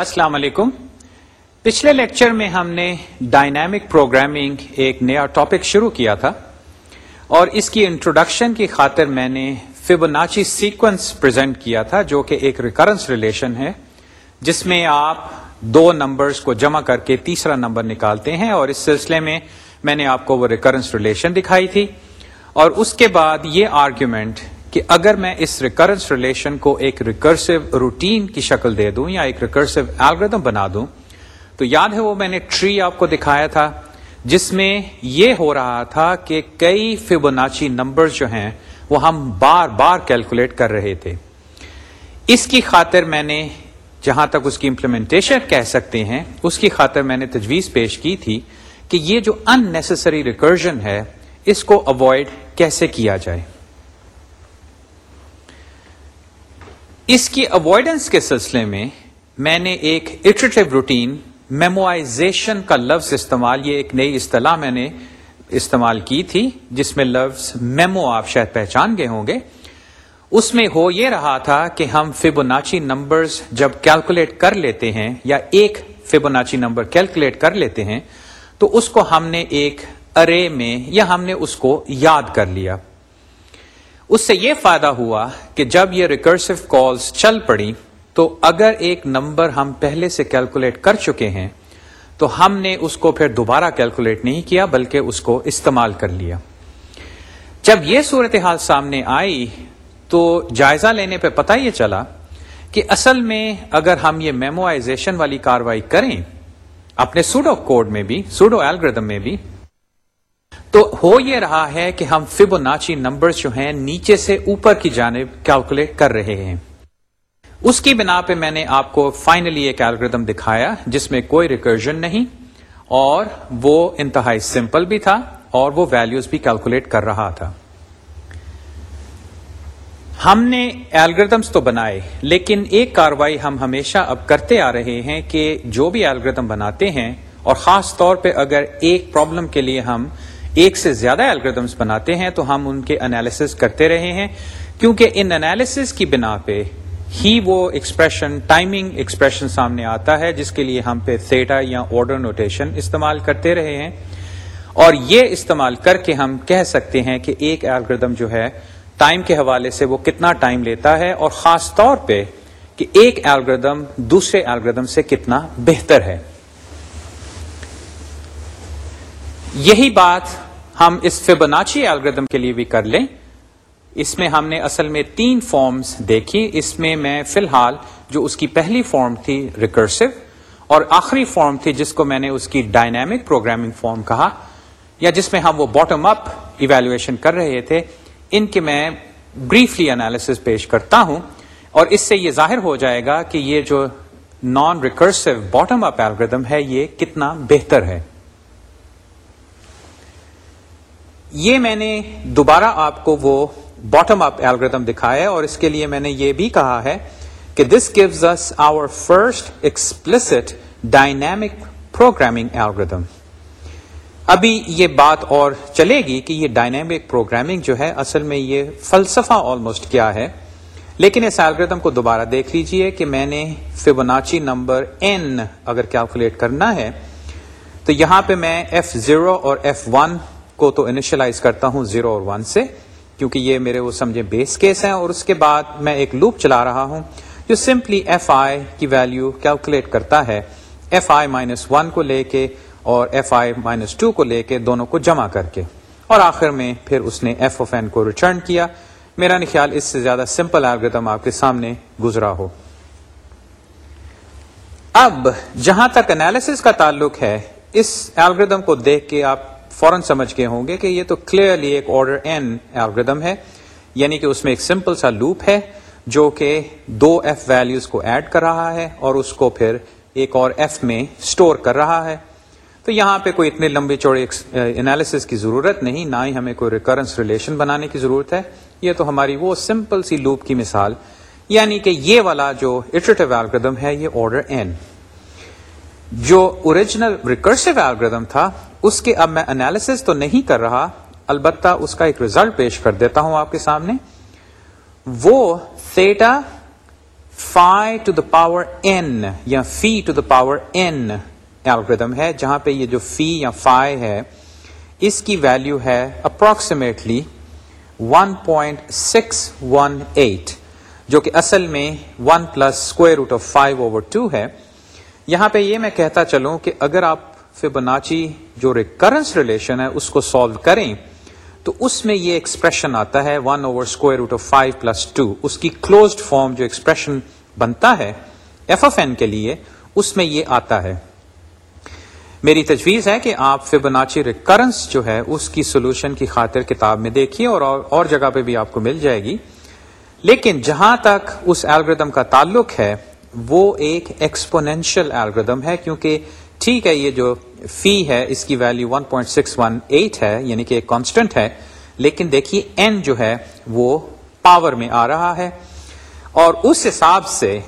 السلام علیکم۔ پچھلے لیکچر میں ہم نے ڈائنامک پروگرامنگ ایک نیا ٹاپک شروع کیا تھا اور اس کی انٹروڈکشن کی خاطر میں نے فیبوناچی سیکوینس پریزنٹ کیا تھا جو کہ ایک ریکرنس ریلیشن ہے، جس میں آپ دو نمبرز کو جمع کر کے تیسرا نمبر نکالتے ہیں اور اس سلسلے میں میں نے آپ کو وہ ریکرنس ریلیشن دکھائی تھی۔ اور اس کے بعد یہ آرگیومنٹ کہ اگر میں اس ریکرنس ریلیشن کو ایک ریکرسو روٹین کی شکل دے دوں یا ایک ریکرسو الگریدم بنا دوں، تو یاد ہے وہ میں نے ٹری آپ کو دکھایا تھا، جس میں یہ ہو رہا تھا کہ کئی فیبوناچی نمبر جو ہیں، وہ ہم بار بار کیلکولیٹ کر رہے تھے۔ اس کی خاطر میں نے جہاں تک اس کی امپلیمنٹیشن کہہ سکتے ہیں، اس کی خاطر میں نے تجویز پیش کی تھی کہ یہ جو ان نیسسری ریکرجن ہے، اس کو اوائڈ کیسے کیا جائے۔ اس کی اوائڈنس کے سلسلے میں میں نے ایک اٹریٹو روٹین میموائزیشن کا لفظ استعمال، یہ ایک نئی اصطلاح میں نے استعمال کی تھی، جس میں لفظ میمو آپ شاید پہچان گئے ہوں گے۔ اس میں ہو یہ رہا تھا کہ ہم فیبوناچی نمبرز جب کیلکولیٹ کر لیتے ہیں یا ایک فیبوناچی نمبر کیلکولیٹ کر لیتے ہیں، تو اس کو ہم نے ایک ارے میں یا ہم نے اس کو یاد کر لیا۔ اس سے یہ فائدہ ہوا کہ جب یہ ریکرسو کالز چل پڑی، تو اگر ایک نمبر ہم پہلے سے کیلکولیٹ کر چکے ہیں، تو ہم نے اس کو پھر دوبارہ کیلکولیٹ نہیں کیا، بلکہ اس کو استعمال کر لیا۔ جب یہ صورتحال سامنے آئی، تو جائزہ لینے پہ پتہ یہ چلا کہ اصل میں اگر ہم یہ میموائزیشن والی کاروائی کریں، اپنے سوڈو کوڈ میں بھی سوڈو ایلگردم میں بھی تو ہو یہ رہا ہے کہ ہم فیبو ناچی نمبر جو ہیں نیچے سے اوپر کی جانب کیلکولیٹ کر رہے ہیں۔ اس کی بنا پہ میں نے آپ کو فائنلی ایک الگریدم دکھایا جس میں کوئی ریکرجن نہیں اور وہ انتہائی سمپل بھی تھا اور وہ ویلیوز بھی کیلکولیٹ کر رہا تھا۔ ہم نے الگریدمس تو بنائے، لیکن ایک کاروائی ہم ہمیشہ اب کرتے آ رہے ہیں کہ جو بھی الگریدم بناتے ہیں اور خاص طور پہ اگر ایک پرابلم کے لیے ہم ایک سے زیادہ الگریدمس بناتے ہیں تو ہم ان کے انالیس کرتے رہے ہیں، کیونکہ ان انالیس کی بنا پہ ہی وہ ایکسپریشن ٹائمنگ ایکسپریشن سامنے آتا ہے، جس کے لیے ہم پہ تھیٹا یا آرڈر نوٹیشن استعمال کرتے رہے ہیں۔ اور یہ استعمال کر کے ہم کہہ سکتے ہیں کہ ایک الگریدم جو ہے ٹائم کے حوالے سے وہ کتنا ٹائم لیتا ہے، اور خاص طور پہ کہ ایک الگریدم دوسرے الگریدم سے کتنا بہتر ہے۔ یہی بات ہم اس فیبناچی الگریدم کے لیے بھی کر لیں۔ اس میں ہم نے اصل میں تین فارمز دیکھی۔ اس میں میں فی الحال جو اس کی pہلی فارم تھی ریکرسو اور آخری فارم تھی جس کو میں نے اس کی ڈائنامک پروگرامنگ فارم کہا یا جس میں ہم وہ باٹم اپ ایویلویشن کر رہے تھے۔ ان کے میں بریفلی انالیس پیش کرتا ہوں اور اس سے یہ ظاہر ہو جائے گا کہ یہ جو non recursive bottom up algorithm ہے، یہ کتنا بہتر ہے۔ یہ میں نے دوبارہ آپ کو وہ باٹم اپ ایلگردم دکھایا ہے اور اس کے لیے میں نے یہ بھی کہا ہے کہ this gives us our first explicit dynamic programming algorithm ابھی یہ بات اور چلے گی کہ یہ ڈائنامک پروگرامنگ جو ہے اصل میں یہ فلسفہ آلموسٹ کیا ہے۔ لیکن اس ایلگردم کو دوبارہ دیکھ لیجیے کہ میں نے فیبوناچی نمبر این اگر کیلکولیٹ کرنا ہے تو یہاں پہ میں ایف زیرو اور ایف ون کو تو انیشلائز کرتا ہوں زیرو اور ون سے، کیونکہ یہ میرے وہ سمجھے بیس کیس ہیں، اور اس کے بعد میں ایک لوپ چلا رہا ہوں جو سمپلی ایف آئی کی ویلو کیلکولیٹ کرتا ہے ایف آئی مائنس ون کو لے کے اور ایف آئی مائنس ٹو کو لے کے دونوں کو جمع کر کے۔ اور آخر میں پھر اس نے ایف آف این کو ریٹرن کیا۔ میرا خیال اس سے زیادہ سمپل الگریدم آپ کے سامنے گزرا ہو۔ اب جہاں تک انالیس کا تعلق ہے، اس الگریدم کو دیکھ کے آپ فوراً سمجھ کے ہوں گے کہ یہ تو کلیئرلی ایک آرڈر این الگریدم ہے یعنی کہ اس میں ایک سمپل سا لوپ ہے جو کہ دو ایف ویلوز کو ایڈ کر رہا ہے اور اس کو پھر ایک اور ایف میں اسٹور کر رہا ہے۔ تو یہاں پہ کوئی اتنے لمبے چوڑے انالیس کی ضرورت نہیں، نہ ہی ہمیں کوئی ریکرنس ریلیشن بنانے کی ضرورت ہے۔ یہ تو ہماری وہ سمپل سی لوپ کی مثال یعنی کہ یہ والا جو اٹریٹو الگریدم ہے، یہ آرڈر این جو اوریجنل ریکرسو الگریدم تھا اس کے اب میں انالیس تو نہیں کر رہا، البتہ اس کا ایک ریزلٹ پیش کر دیتا ہوں آپ کے سامنے۔ وہ phi to the power n یا phi to the power n algorithm ہے، جہاں پہ یہ جو فی یا فائی ہے، اس کی ویلو ہے اپروکسیمیٹلی 1.618 جو کہ اصل میں 1 plus square root of five over two ہے۔ یہاں پہ یہ میں کہتا چلوں کہ اگر آپ فبناچی جو ریکرنس ریلیشن ہے، اس کو سالو کریں، تو اس میں یہ ایکسپریشن آتا ہے 1 over square root of five plus two اس کی کلوزڈ فارم جو ایکسپریشن بنتا ہے ایف اف این کے لیے، اس میں یہ آتا ہے۔ میری تجویز ہے کہ آپ فبناچی ریکرنس جو ہے، اس کی سولوشن کی خاطر کتاب میں دیکھیے اور اور جگہ پہ بھی آپ کو مل جائے گی۔ لیکن جہاں تک اس الگریدم کا تعلق ہے، وہ ایک ایکسپونینشل الگریدم ہے، کیونکہ ٹھیک ہے، یہ جو فی ہے، اس کی ویلو 1.618 ہے یعنی کہ ایک کانسٹنٹ ہے۔ لیکن دیکھیے این جو ہے، وہ پاور میں آ رہا ہے۔ اور اس حساب سے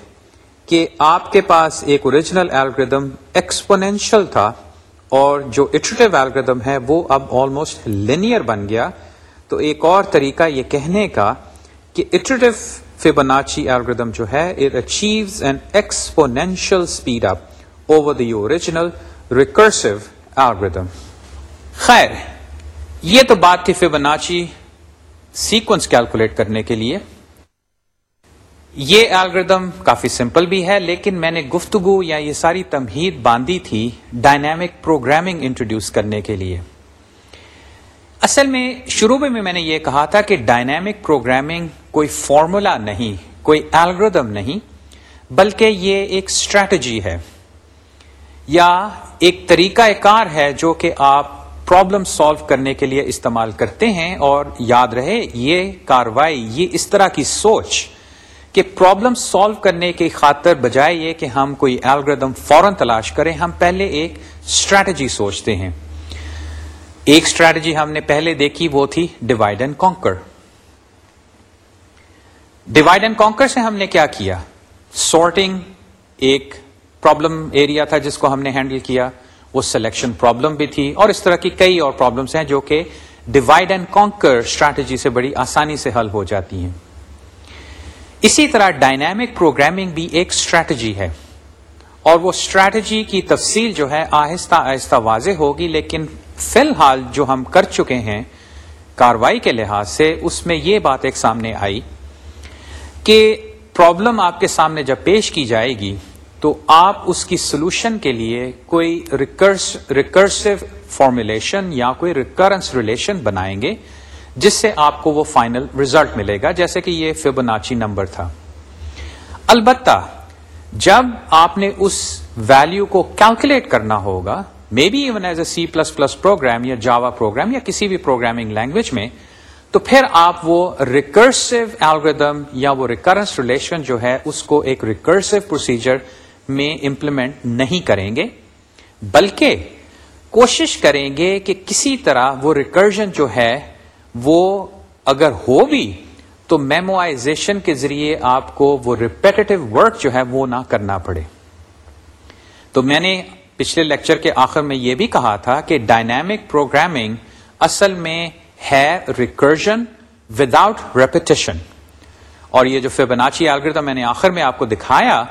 کہ آپ کے پاس ایک اوریجنل الگریدم ایکسپونینشل تھا، اور جو اٹریٹو الگریدم ہے، وہ اب آلموسٹ لینئر بن گیا۔ تو ایک اور طریقہ یہ کہنے کا کہ اٹریٹو فیبناچی الگریدم جو ہے it achieves an exponential speed up over the original recursive algorithm خیر، یہ تو بات تھی فیبناچی سیکوینس کیلکولیٹ کرنے کے لیے۔ یہ الگریدم کافی سمپل بھی ہے، لیکن میں نے گفتگو یا یہ ساری تمہید باندھی تھی ڈائنامک پروگرامنگ انٹروڈیوس کرنے کے لیے۔ اصل میں شروع میں میں نے یہ کہا تھا کہ ڈائنامک پروگرامنگ کوئی فارمولا نہیں، کوئی الگریدم نہیں، بلکہ یہ ایک اسٹریٹجی ہے۔ یا ایک طریقہ کار ہے جو کہ آپ پرابلم سالو کرنے کے لیے استعمال کرتے ہیں اور یاد رہے یہ کاروائی، یہ اس طرح کی سوچ کہ پرابلم سالو کرنے کی خاطر بجائے یہ کہ ہم کوئی الگریدم فوراً تلاش کریں، ہم پہلے ایک اسٹریٹجی سوچتے ہیں۔ ایک اسٹریٹجی ہم نے پہلے دیکھی، وہ تھی divide and conquer divide and conquer سے ہم نے کیا کیا؟ سارٹنگ ایک پرابلم ایریا تھا جس کو ہم نے ہینڈل کیا، وہ سلیکشن پرابلم بھی تھی اور اس طرح کی کئی اور پرابلمس ہیں جو کہ ڈیوائڈ اینڈ کانکر اسٹریٹجی سے بڑی آسانی سے حل ہو جاتی ہیں۔ اسی طرح ڈائنامک پروگرامنگ بھی ایک اسٹریٹجی ہے۔ اور وہ اسٹریٹجی کی تفصیل جو ہے آہستہ آہستہ واضح ہوگی، لیکن فی الحال جو ہم کر چکے ہیں کاروائی کے لحاظ سے، اس میں یہ بات ایک سامنے آئی کہ پرابلم آپ کے سامنے جب پیش کی جائے گی تو آپ اس کی سولوشن کے لیے کوئی ریکرسو فارمولیشن یا کوئی ریکرنس ریلیشن بنائیں گے، جس سے آپ کو وہ فائنل ریزلٹ ملے گا، جیسے کہ یہ فیبناچی نمبر تھا۔ البتہ، جب آپ نے اس ویلو کو کیلکولیٹ کرنا ہوگا maybe even as a C plus plus program یا جاوا پروگرام یا کسی بھی پروگرامنگ لینگویج میں، تو پھر آپ وہ ریکرسو الگریدم یا وہ ریکرنس ریلیشن جو ہے، اس کو ایک ریکرسو پروسیجر میں امپلیمنٹ نہیں کریں گے، بلکہ کوشش کریں گے کہ کسی طرح وہ ریکرجن جو ہے، وہ اگر ہو بھی، تو میموائزیشن کے ذریعے آپ کو وہ ریپیٹیو ورک جو ہے، وہ نہ کرنا پڑے۔ تو میں نے پچھلے لیکچر کے آخر میں یہ بھی کہا تھا کہ ڈائنامک پروگرامنگ اصل میں ہے ریکرجن وداؤٹ ریپیٹیشن اور یہ جو فیبناچی آلگر میں نے آخر میں آپ کو دکھایا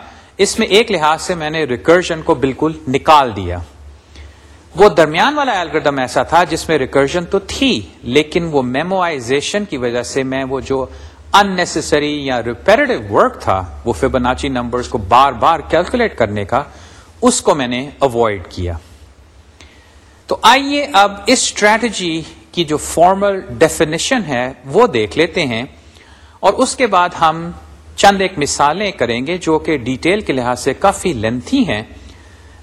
اس میں ایک لحاظ سے میں نے ریکرجن کو بالکل نکال دیا۔ وہ درمیان والا الگردم ایسا تھا جس میں ریکرجن تو تھی، لیکن وہ میموائزیشن کی وجہ سے میں وہ جو اننیسری یا ریپیریٹو ورک تھا، وہ فیبناچی نمبرز کو بار بار کیلکولیٹ کرنے کا، اس کو میں نے اوائڈ کیا۔ تو آئیے اب اس اسٹریٹجی کی جو فارمل ڈیفینیشن ہے وہ دیکھ لیتے ہیں اور اس کے بعد ہم چند ایک مثالیں کریں گے جو کہ ڈیٹیل کے لحاظ سے کافی لینتھی ہیں،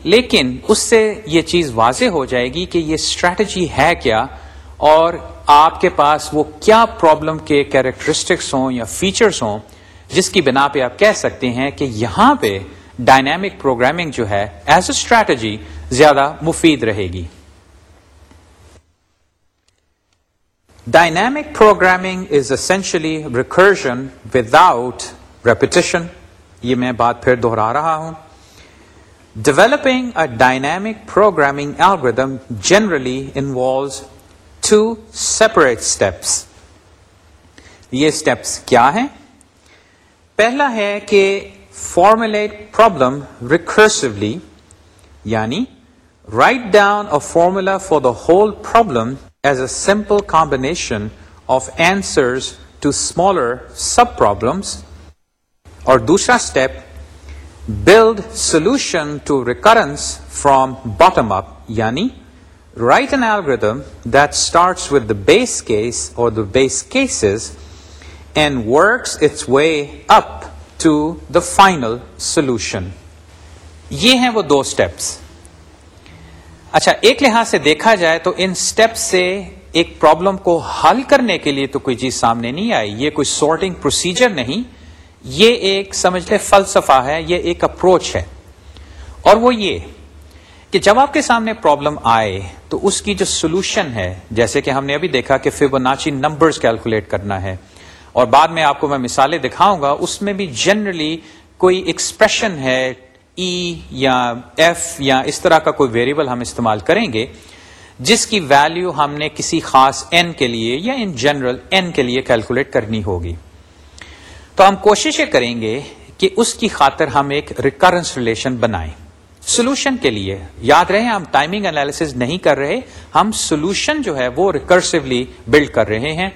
لیکن اس سے یہ چیز واضح ہو جائے گی کہ یہ اسٹریٹجی ہے کیا اور آپ کے پاس وہ کیا پرابلم کے کیریکٹرسٹکس ہوں یا فیچرز ہوں، جس کی بنا پہ آپ کہہ سکتے ہیں کہ یہاں پہ ڈائنامک پروگرامنگ جو ہے ایز اے اسٹریٹجی زیادہ مفید رہے گی۔ Dynamic programming is essentially recursion without repetition یہ میں بات پھر دوہرا رہا ہوں۔ Developing a dynamic programming algorithm generally involves two separate steps یہ اسٹیپس کیا ہیں؟ پہلا ہے کہ فارمولیٹ پرابلم ریکرسولی یعنی write down a formula for the whole problem as a simple combination of answer to smaller sub problems اور دوسرا step build solution to recurrence from bottom up یعنی write and algorithm that starts with the base case or the base cases and works its way up to the final solution یہ ہیں وہ دو steps اچھا ایک لحاظ سے دیکھا جائے تو ان اسٹیپس سے ایک پرابلم کو حل کرنے کے لیے تو کوئی چیز سامنے نہیں آئی، یہ کوئی سارٹنگ پروسیجر نہیں۔ یہ ایک سمجھ لے فلسفہ ہے، یہ ایک اپروچ ہے۔ اور وہ یہ کہ جب آپ کے سامنے پرابلم آئے تو اس کی جو سولوشن ہے، جیسے کہ ہم نے ابھی دیکھا کہ فیبوناچی نمبرز کیلکولیٹ کرنا ہے۔ اور بعد میں آپ کو میں مثالیں دکھاؤں گا، اس میں بھی جنرلی کوئی ایکسپریشن ہے ای e یا ایف یا اس طرح کا کوئی ویریبل ہم استعمال کریں گے، جس کی ویلیو ہم نے کسی خاص این کے لیے یا ان جنرل این کے لیے کیلکولیٹ کرنی ہوگی۔ تو ہم کوشش کریں گے کہ اس کی خاطر ہم ایک ریکرنس ریلیشن بنائیں۔ سولوشن کے لیے، یاد رہے ہم ٹائمنگ انالیس نہیں کر رہے، ہم سولوشن جو ہے وہ ریکرسولی بلڈ کر رہے ہیں۔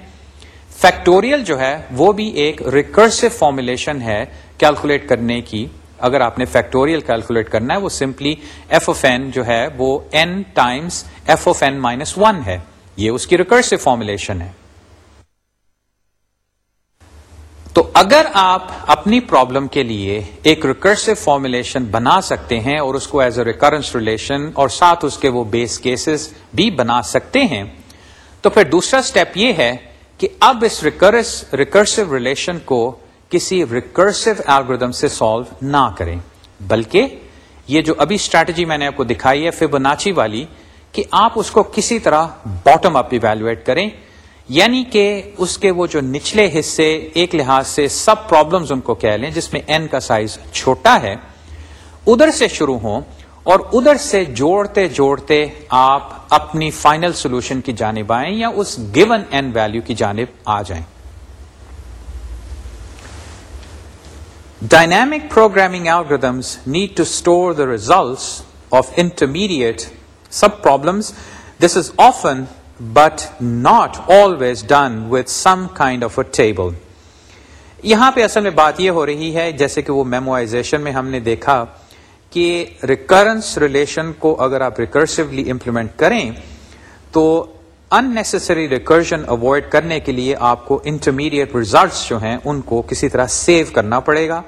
فیکٹوریل جو ہے وہ بھی ایک ریکرسو فارمولیشن ہے کیلکولیٹ کرنے کی۔ اگر آپ نے فیکٹوریل کیلکولیٹ کرنا ہے، وہ سمپلی ایف اوف این جو ہے وہ n times F of n minus one ہے۔ یہ اس کی ریکرسو فارمولیشن ہے۔ تو اگر آپ اپنی پرابلم کے لیے ایک ریکرسو فارمولیشن بنا سکتے ہیں اور اس کو ایز اے ریکرنس ریلیشن اور ساتھ اس کے وہ بیس کیسز بھی بنا سکتے ہیں، تو پھر دوسرا اسٹیپ یہ ہے کہ اب اس ریکرس ریکرسو ریلیشن کو کسی ریکرسو ایلگردم سے سالو نہ کریں۔ بلکہ یہ جو ابھی اسٹریٹجی میں نے آپ کو دکھائی ہے فیبوناچی والی، کہ آپ اس کو کسی طرح باٹم اپ ایویلویٹ کریں۔ یعنی کہ اس کے وہ جو نچلے حصے، ایک لحاظ سے سب پرابلمز ان کو کہہ لیں، جس میں این کا سائز چھوٹا ہے، ادھر سے شروع ہوں اور ادھر سے جوڑتے جوڑتے آپ اپنی فائنل سولوشن کی جانب آئیں یا اس گیون این ویلو کی جانب آ جائیں۔ Dynamic programming algorithms need to store the results of intermediate sub problems this is often but not always done with some kind of a table یہاں پہ اصل میں بات یہ ہو رہی ہے، جیسے کہ وہ میموائزیشن میں ہم نے دیکھا کہ ریکرنس ریلیشن کو اگر آپ ریکرسولی امپلیمنٹ کریں، تو ان نیسسری ریکرشن اوائڈ کرنے کے لیے آپ کو انٹرمیڈیٹ ریزلٹس جو ہیں، ان کو کسی طرح سیو کرنا پڑے گا۔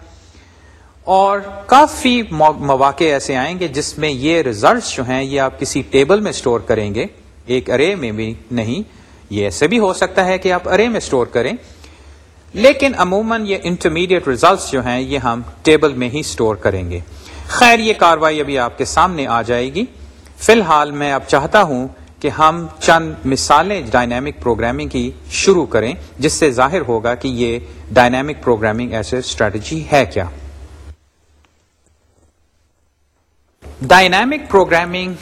اور کافی مواقع ایسے آئیں گے جس میں یہ ریزلٹس جو ہیں، یہ آپ کسی ٹیبل میں اسٹور کریں گے۔ ایک ارے میں بھی نہیں، یہ ایسے بھی ہو سکتا ہے کہ آپ ارے میں اسٹور کریں۔ لیکن عموماً یہ انٹرمیڈیٹ ریزلٹس جو ہیں، یہ ہم ٹیبل میں ہی اسٹور کریں گے۔ خیر، یہ کاروائی ابھی آپ کے سامنے آ جائے گی۔ فی الحال میں اب چاہتا ہوں کہ ہم چند مثالیں ڈائنامک پروگرامنگ کی شروع کریں، جس سے ظاہر ہوگا کہ یہ ڈائنامک پروگرامنگ ایسے اسٹریٹجی ہے کیا۔ ڈائنامک پروگرامنگ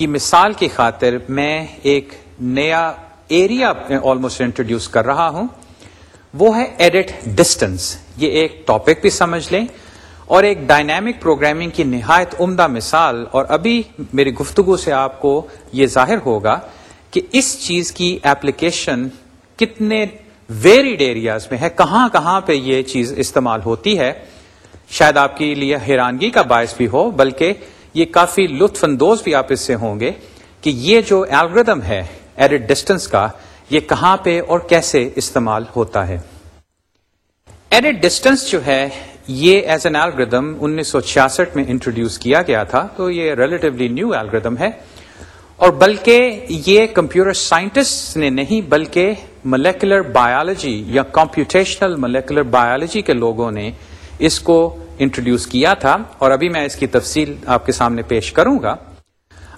کی مثال کی خاطر میں ایک نیا ایریا آلموسٹ انٹروڈیوس کر رہا ہوں۔ وہ ہے ایڈٹ ڈسٹینس یہ ایک ٹاپک بھی سمجھ لیں۔ اور ایک ڈائنامک پروگرامنگ کی نہایت عمدہ مثال۔ اور ابھی میری گفتگو سے آپ کو یہ ظاہر ہوگا کہ اس چیز کی ایپلیکیشن کتنے ویریڈ ایریاز میں ہے، کہاں کہاں پہ یہ چیز استعمال ہوتی ہے۔ شاید آپ کے لیے حیرانگی کا باعث بھی ہو، بلکہ یہ کافی لطف اندوز بھی آپ اس سے ہوں گے کہ یہ جو الگریدم ہے ایڈ ڈسٹینس کا، یہ کہاں پہ اور کیسے استعمال ہوتا ہے۔ ایڈ ڈسٹینس جو ہے، یہ ایز این ایلگردم انیس سو چھیاسٹھ میں انٹروڈیوس کیا گیا تھا، تو یہ ریلیٹولی نیو ایلگردم ہے۔ اور بلکہ یہ کمپیوٹر سائنٹسٹ نے نہیں، بلکہ ملیکولر بایولوجی یا کمپیوٹیشنل ملیکولر بایولوجی کے لوگوں نے اس کو انٹروڈیوس کیا تھا اور ابھی میں اس کی تفصیل آپ کے سامنے پیش کروں گا۔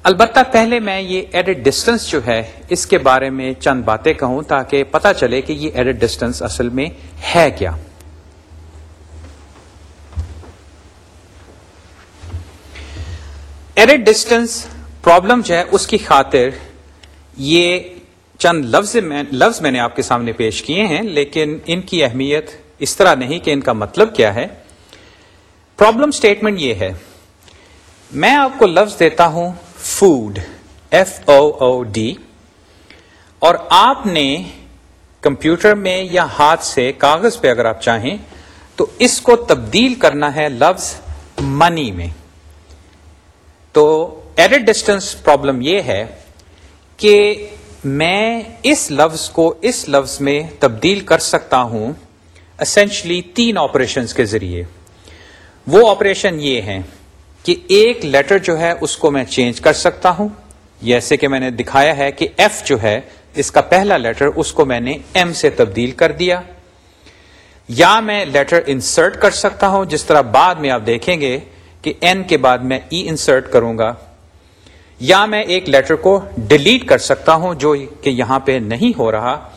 البتہ پہلے میں یہ ایڈٹ ڈسٹینس جو ہے، اس کے بارے میں چند باتیں کہوں تاکہ پتا چلے کہ یہ ایڈٹ ڈسٹینس اصل میں ہے کیا۔ ایڈٹ ڈسٹینس پرابلم جو ہے، اس کی خاطر یہ چند لفظ میں لفظ میں نے آپ کے سامنے پیش کیے ہیں، لیکن ان کی اہمیت اس طرح نہیں کہ ان کا مطلب کیا ہے۔ پرابلم اسٹیٹمنٹ یہ ہے، میں آپ کو لفظ دیتا ہوں food F O O D اور آپ نے کمپیوٹر میں یا ہاتھ سے کاغذ پہ اگر آپ چاہیں تو اس کو تبدیل کرنا ہے لفظ منی میں۔ تو ایڈٹ ڈسٹینس پرابلم یہ ہے کہ میں اس لفظ کو اس لفظ میں تبدیل کر سکتا ہوں اسینشلی تین آپریشن کے ذریعے۔ وہ آپریشن یہ ہے کہ ایک لیٹر جو ہے اس کو میں چینج کر سکتا ہوں۔ جیسے کہ میں نے دکھایا ہے کہ ایف جو ہے، اس کا پہلا لیٹر اس کو میں نے ایم سے تبدیل کر دیا۔ یا میں لیٹر انسرٹ کر سکتا ہوں، جس طرح بعد میں آپ دیکھیں گے کہ این کے بعد میں e ای انسرٹ کروں گا۔ یا میں ایک لیٹر کو ڈیلیٹ کر سکتا ہوں، جو کہ یہاں پہ نہیں ہو رہا۔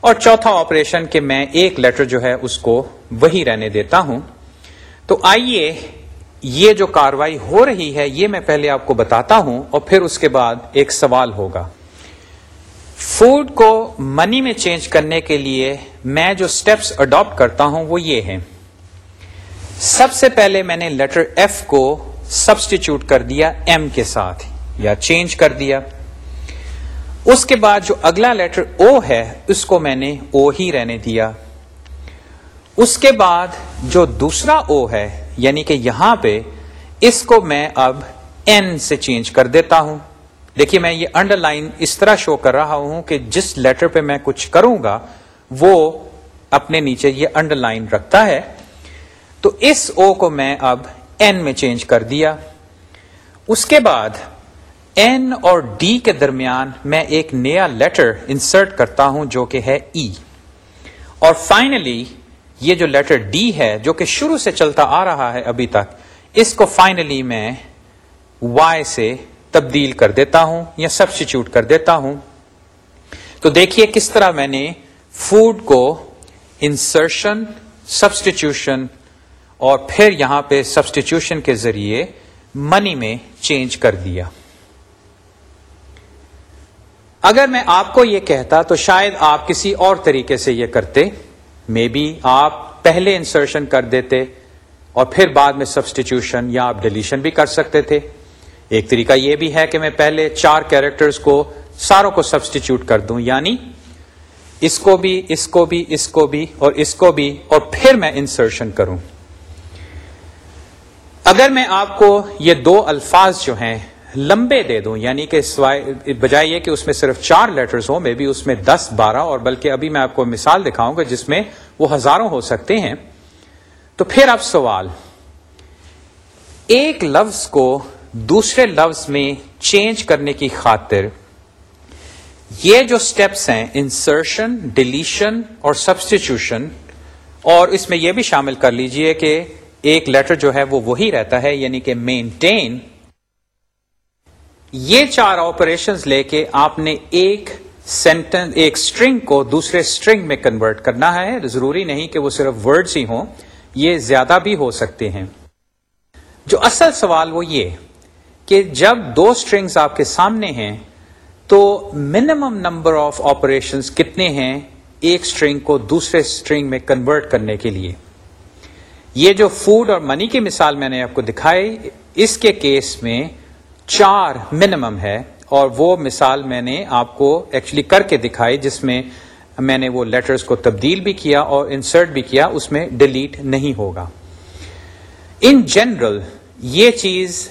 اور چوتھا آپریشن کہ میں ایک لیٹر جو ہے اس کو وہی رہنے دیتا ہوں۔ تو آئیے یہ جو کاروائی ہو رہی ہے، یہ میں پہلے آپ کو بتاتا ہوں اور پھر اس کے بعد ایک سوال ہوگا۔ فوڈ کو منی میں چینج کرنے کے لیے میں جو سٹیپس اڈاپٹ کرتا ہوں وہ یہ ہے سب سے پہلے میں نے لیٹر ایف کو سبسٹیچیوٹ کر دیا ایم کے ساتھ یا چینج کر دیا۔ اس کے بعد جو اگلا لیٹر او ہے، اس کو میں نے او ہی رہنے دیا۔ اس کے بعد جو دوسرا او ہے یعنی کہ یہاں پہ، اس کو میں اب این سے چینج کر دیتا ہوں۔ دیکھیے، میں یہ انڈر لائن اس طرح شو کر رہا ہوں کہ جس لیٹر پہ میں کچھ کروں گا، وہ اپنے نیچے یہ انڈر لائن رکھتا ہے۔ تو اس او کو میں اب این میں چینج کر دیا۔ اس کے بعد این اور ڈی کے درمیان میں ایک نیا لیٹر انسرٹ کرتا ہوں جو کہ ہے ای e. اور فائنلی یہ جو لیٹر ڈی ہے، جو کہ شروع سے چلتا آ رہا ہے ابھی تک، اس کو فائنلی میں وائی سے تبدیل کر دیتا ہوں یا سبسٹیچیوٹ کر دیتا ہوں۔ تو دیکھیے کس طرح میں نے فوڈ کو انسرشن سبسٹیچیوشن اور پھر یہاں پہ سبسٹیچیوشن کے ذریعے منی میں چینج کر دیا۔ اگر میں آپ کو یہ کہتا تو شاید آپ کسی اور طریقے سے یہ کرتے۔ مے بی آپ پہلے انسرشن کر دیتے اور پھر بعد میں سبسٹیچیوشن یا آپ ڈلیشن بھی کر سکتے تھے۔ ایک طریقہ یہ بھی ہے کہ میں پہلے چار کیریکٹرز کو ساروں کو سبسٹیچیوٹ کر دوں یعنی اس کو بھی، اس کو بھی، اس کو بھی اور اس کو بھی اور پھر میں انسرشن کروں۔ اگر میں آپ کو یہ دو الفاظ جو ہیں لمبے دے دوں یعنی کہ بجائے یہ کہ اس میں صرف چار لیٹرز ہوں میں بھی اس میں دس، بارہ، اور بلکہ ابھی میں آپ کو مثال دکھاؤں گا جس میں وہ ہزاروں ہو سکتے ہیں۔ تو پھر اب سوال۔ ایک لفظ کو دوسرے لفظ میں چینج کرنے کی خاطر یہ جو سٹیپس ہیں انسرشن ڈلیشن اور سبسٹیچیوشن اور اس میں یہ بھی شامل کر لیجیے کہ ایک لیٹر جو ہے وہ وہی رہتا ہے یعنی کہ مینٹین یہ چار آپریشن لے کے آپ نے ایک سینٹنس ایک اسٹرنگ کو دوسرے اسٹرنگ میں کنورٹ کرنا ہے۔ ضروری نہیں کہ وہ صرف ورڈز ہی ہوں، یہ زیادہ بھی ہو سکتے ہیں۔ جو اصل سوال وہ یہ کہ جب دو اسٹرنگس آپ کے سامنے ہیں، تو منیمم نمبر آف آپریشن کتنے ہیں ایک اسٹرنگ کو دوسرے اسٹرنگ میں کنورٹ کرنے کے لیے؟ یہ جو فوڈ اور منی کی مثال میں نے آپ کو دکھائی، اس کے کیس میں چار منیمم ہے اور وہ مثال میں نے آپ کو ایکچولی کر کے دکھائی جس میں میں نے وہ لیٹرز کو تبدیل بھی کیا اور انسرٹ بھی کیا، اس میں ڈیلیٹ نہیں ہوگا۔ ان جنرل یہ چیز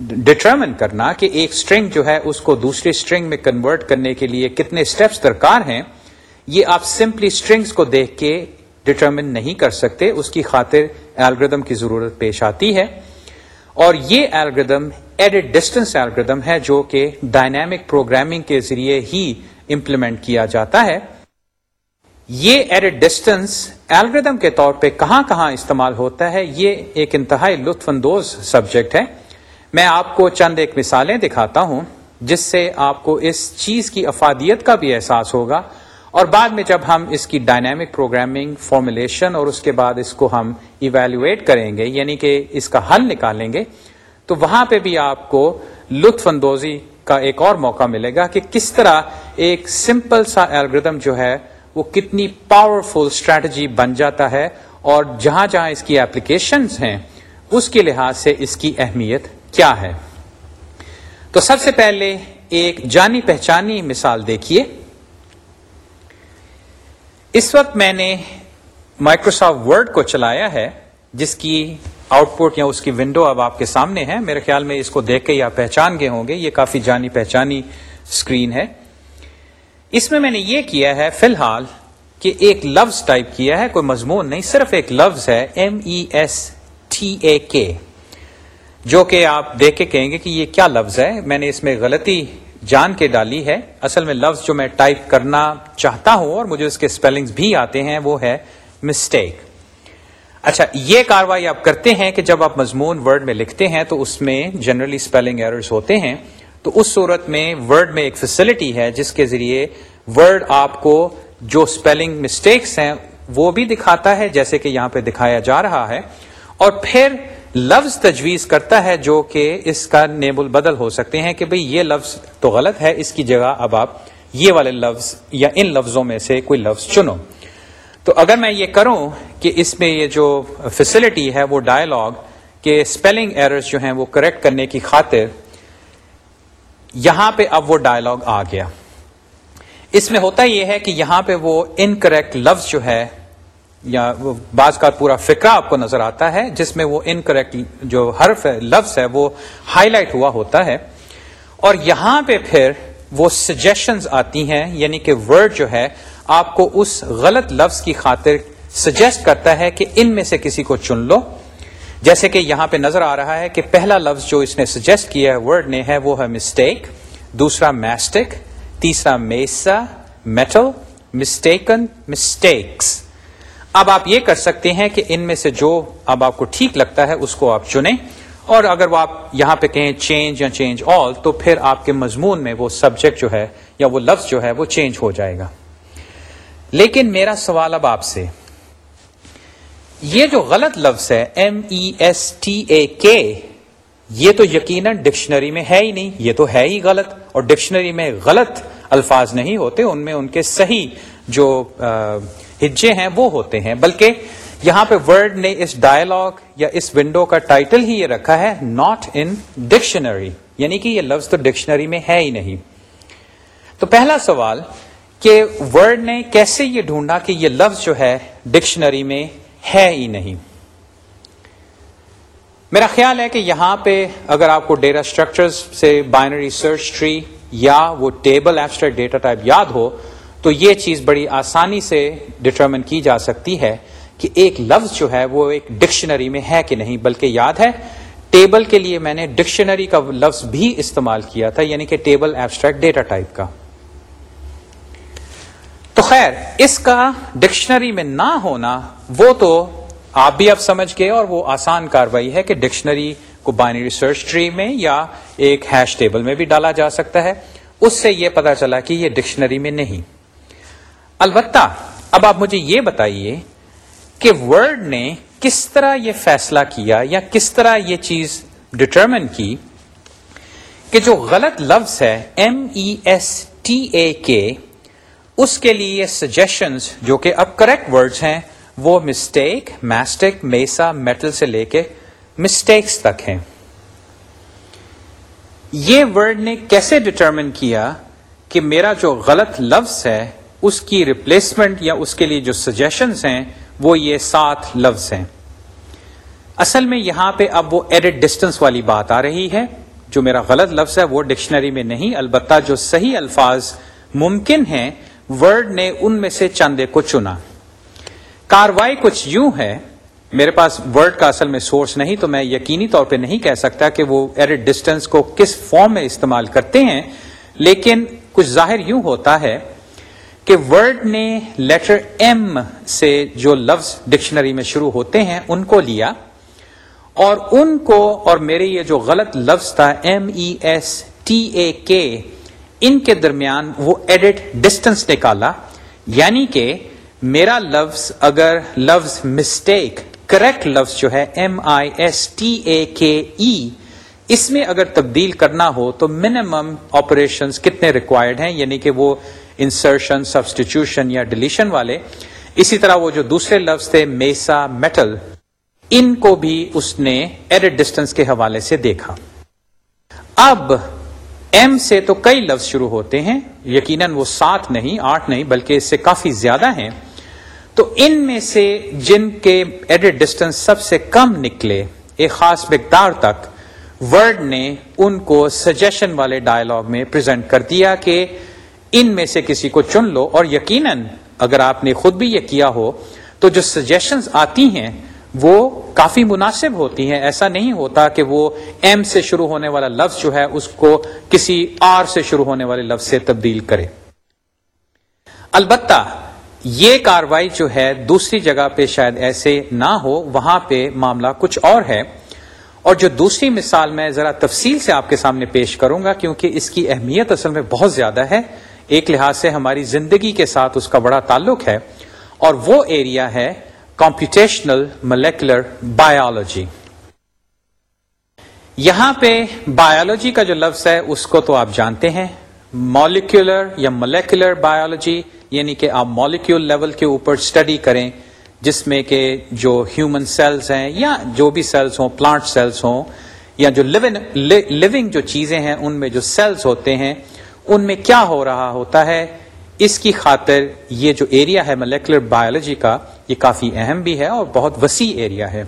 ڈٹرمن کرنا کہ ایک اسٹرنگ جو ہے، اس کو دوسری اسٹرنگ میں کنورٹ کرنے کے لیے کتنے اسٹیپس درکار ہیں، یہ آپ سمپلی اسٹرنگس کو دیکھ کے ڈٹرمن نہیں کر سکتے، اس کی خاطر الگریدم کی ضرورت پیش آتی ہے۔ اور یہ الگریدم ایڈٹ ڈسٹینس الگریدم ہے جو کہ ڈائنامک پروگرامنگ کے ذریعے ہی امپلیمنٹ کیا جاتا ہے۔ یہ ایڈٹ ڈسٹینس الگریدم کے طور پہ کہاں کہاں استعمال ہوتا ہے، یہ ایک انتہائی لطف اندوز سبجیکٹ ہے۔ میں آپ کو چند ایک مثالیں دکھاتا ہوں، جس سے آپ کو اس چیز کی افادیت کا بھی احساس ہوگا۔ اور بعد میں جب ہم اس کی ڈائنامک پروگرامنگ فارمولیشن اور اس کے بعد اس کو ہم ایویلویٹ کریں گے یعنی کہ اس کا حل نکالیں گے تو وہاں پہ بھی آپ کو لطف اندوزی کا ایک اور موقع ملے گا کہ کس طرح ایک سمپل سا الگریدم جو ہے وہ کتنی پاورفل اسٹریٹجی بن جاتا ہے اور جہاں جہاں اس کی اپلیکیشنز ہیں، اس کے لحاظ سے اس کی اہمیت کیا ہے۔ تو سب سے پہلے ایک جانی پہچانی مثال دیکھیے۔ اس وقت میں نے مائکروسافٹ ورڈ کو چلایا ہے، جس کی آؤٹ پٹ یا اس کی ونڈو اب آپ کے سامنے ہے۔ میرے خیال میں اس کو دیکھ کے یا پہچان گئے ہوں گے۔ یہ کافی جانی پہچانی اسکرین ہے۔ اس میں میں نے یہ کیا ہے فی الحال کہ ایک لفظ ٹائپ کیا ہے۔ کوئی مضمون نہیں، صرف ایک لفظ ہے M E S T A K جو کہ آپ دیکھ کے کہیں گے کہ یہ کیا لفظ ہے۔ میں نے اس میں غلطی جان کے ڈالی ہے۔ اصل میں لفظ جو میں ٹائپ کرنا چاہتا ہوں اور مجھے اس کے اسپیلنگز بھی آتے ہیں، وہ ہے مسٹیک اچھا یہ کاروائی آپ کرتے ہیں کہ جب آپ مضمون ورڈ میں لکھتے ہیں تو اس میں جنرلی اسپیلنگ ایررز ہوتے ہیں، تو اس صورت میں ورڈ میں ایک فیسلٹی ہے جس کے ذریعے ورڈ آپ کو جو اسپیلنگ مسٹیکس ہیں وہ بھی دکھاتا ہے، جیسے کہ یہاں پہ دکھایا جا رہا ہے، اور پھر لفظ تجویز کرتا ہے جو کہ اس کا نیب البدل ہو سکتے ہیں کہ بھئی یہ لفظ تو غلط ہے، اس کی جگہ اب آپ یہ والے لفظ یا ان لفظوں میں سے کوئی لفظ چنو۔ تو اگر میں یہ کروں کہ اس میں یہ جو فیسلٹی ہے وہ ڈائلاگ کہ اسپیلنگ ایررز جو ہیں وہ کریکٹ کرنے کی خاطر یہاں پہ اب وہ ڈائلاگ آ گیا۔ اس میں ہوتا یہ ہے کہ یہاں پہ وہ انکریکٹ لفظ جو ہے یا بعض کا پورا فکرہ آپ کو نظر آتا ہے جس میں وہ انکریکٹ جو حرف ہے، لفظ ہے وہ ہائی لائٹ ہوا ہوتا ہے۔ اور یہاں پہ پھر وہ سجیشنز آتی ہیں یعنی کہ ورڈ جو ہے آپ کو اس غلط لفظ کی خاطر سجیسٹ کرتا ہے کہ ان میں سے کسی کو چن لو۔ جیسے کہ یہاں پہ نظر آ رہا ہے کہ پہلا لفظ جو اس نے سجیسٹ کیا ہے ورڈ نے ہے، وہ ہے مسٹیک دوسرا میسٹک تیسرا میسا میٹل مسٹیکن مسٹیکس اب آپ یہ کر سکتے ہیں کہ ان میں سے جو اب آپ کو ٹھیک لگتا ہے، اس کو آپ چنیں۔ اور اگر وہ آپ یہاں پہ کہیں چینج یا چینج آل تو پھر آپ کے مضمون میں وہ سبجیکٹ جو ہے یا وہ لفظ جو ہے وہ چینج ہو جائے گا۔ لیکن میرا سوال اب آپ سے، یہ جو غلط لفظ ہے M E S T A K یہ تو یقیناً ڈکشنری میں ہے ہی نہیں، یہ تو ہے ہی غلط، اور ڈکشنری میں غلط الفاظ نہیں ہوتے، ان میں ان کے صحیح جو ہجے ہیں، وہ ہوتے ہیں۔ بلکہ یہاں پہ ورڈ نے اس ڈائلگ یا اس ونڈو کا ٹائٹل ہی یہ رکھا ہے ناٹ ان ڈکشنری یعنی کہ یہ لفظ تو ڈکشنری میں ہے ہی نہیں۔ تو پہلا سوال کہ ورڈ نے کیسے یہ ڈھونڈا کہ یہ لفظ جو ہے ڈکشنری میں ہے ہی نہیں۔ میرا خیال ہے کہ یہاں پہ اگر آپ کو ڈیٹا اسٹرکچر سے بائنری سرچ ٹری یا وہ ٹیبل ایبسٹریکٹ ڈیٹا ٹائپ یاد ہو، تو یہ چیز بڑی آسانی سے ڈٹرمن کی جا سکتی ہے کہ ایک لفظ جو ہے وہ ایک ڈکشنری میں ہے کہ نہیں۔ بلکہ یاد ہے ٹیبل کے لیے میں نے ڈکشنری کا لفظ بھی استعمال کیا تھا یعنی کہ ٹیبل ایبسٹریکٹ ڈیٹا ٹائپ کا۔ خیر، اس کا ڈکشنری میں نہ ہونا، وہ تو آپ بھی اب سمجھ گئے اور وہ آسان کاروائی ہے کہ ڈکشنری کو بائنری ریسرچ ٹری میں یا ایک ہیش ٹیبل میں بھی ڈالا جا سکتا ہے۔ اس سے یہ پتا چلا کہ یہ ڈکشنری میں نہیں۔ البتہ، اب آپ مجھے یہ بتائیے کہ ورڈ نے کس طرح یہ فیصلہ کیا یا کس طرح یہ چیز ڈٹرمن کی کہ جو غلط لفظ ہے M E S T A K اس کے لیے سجیشنز جو کہ اب کریکٹ ورڈز ہیں، وہ مسٹیک میسٹک میسا میٹل سے لے کے مسٹیکس تک ہیں۔ یہ ورڈ نے کیسے ڈٹرمن کیا کہ میرا جو غلط لفظ ہے، اس کی ریپلیسمنٹ یا اس کے لیے جو سجیشنس ہیں، وہ یہ سات لفظ ہیں۔ اصل میں یہاں پہ اب وہ ایڈٹ ڈسٹینس والی بات آ رہی ہے۔ جو میرا غلط لفظ ہے، وہ ڈکشنری میں نہیں، البتہ جو صحیح الفاظ ممکن ہیں ورڈ نے ان میں سے چندے کو چنا۔ کاروائی کچھ یوں ہے، میرے پاس ورڈ کا اصل میں سورس نہیں تو میں یقینی طور پہ نہیں کہہ سکتا کہ وہ ایڈٹ ڈسٹینس کو کس فارم میں استعمال کرتے ہیں، لیکن کچھ ظاہر یوں ہوتا ہے کہ ورڈ نے لیٹر ایم سے جو لفظ ڈکشنری میں شروع ہوتے ہیں، ان کو لیا۔ اور ان کو اور میرے یہ جو غلط لفظ تھا M E S T A K ان کے درمیان وہ ایڈٹ ڈسٹنس نکالا یعنی کہ میرا لفظ اگر لفظ مسٹیک کریکٹ لفظ جو ہے M I S T A K E اس میں اگر تبدیل کرنا ہو تو منیمم آپریشن کتنے ریکوائرڈ ہیں یعنی کہ وہ انسرشن سبسٹیچیوشن یا ڈلیشن والے۔ اسی طرح وہ جو دوسرے لفظ تھے، میسا میٹل ان کو بھی اس نے ایڈٹ ڈسٹینس کے حوالے سے دیکھا۔ اب ایم سے تو کئی لفظ شروع ہوتے ہیں، یقیناً وہ سات نہیں، آٹھ نہیں، بلکہ اس سے کافی زیادہ ہیں۔ تو ان میں سے جن کے ایڈٹ ڈسٹینس سب سے کم نکلے، ایک خاص مقدار تک، ورڈ نے ان کو سجیشن والے ڈائلگ میں پریزنٹ کر دیا کہ ان میں سے کسی کو چن لو۔ اور یقیناً اگر آپ نے خود بھی یہ کیا ہو، تو جو سجیشنز آتی ہیں وہ کافی مناسب ہوتی ہیں۔ ایسا نہیں ہوتا کہ وہ ایم سے شروع ہونے والا لفظ جو ہے اس کو کسی آر سے شروع ہونے والے لفظ سے تبدیل کرے۔ البتہ یہ کاروائی جو ہے دوسری جگہ پہ شاید ایسے نہ ہو، وہاں پہ معاملہ کچھ اور ہے۔ اور جو دوسری مثال میں ذرا تفصیل سے آپ کے سامنے پیش کروں گا، کیونکہ اس کی اہمیت اصل میں بہت زیادہ ہے۔ ایک لحاظ سے ہماری زندگی کے ساتھ اس کا بڑا تعلق ہے۔ اور وہ ایریا ہے کمپیوٹیشنل ملیکولر بایولوجی یہاں پہ بایولوجی کا جو لفظ ہے، اس کو تو آپ جانتے ہیں۔ مالیکولر یا ملیکولر بایولوجی یعنی کہ آپ مالیکول لیول کے اوپر اسٹڈی کریں، جس میں کہ جو ہیومن سیلز ہیں یا جو بھی سیلز ہوں پلانٹ سیلز ہوں، یا جو لیونگ جو چیزیں ہیں، ان میں جو سیلز ہوتے ہیں، ان میں کیا ہو رہا ہوتا ہے؟ اس کی خاطر یہ جو ایریا ہے ملیکولر بایولوجی کا، یہ کافی اہم بھی ہے اور بہت وسیع ایریا ہے۔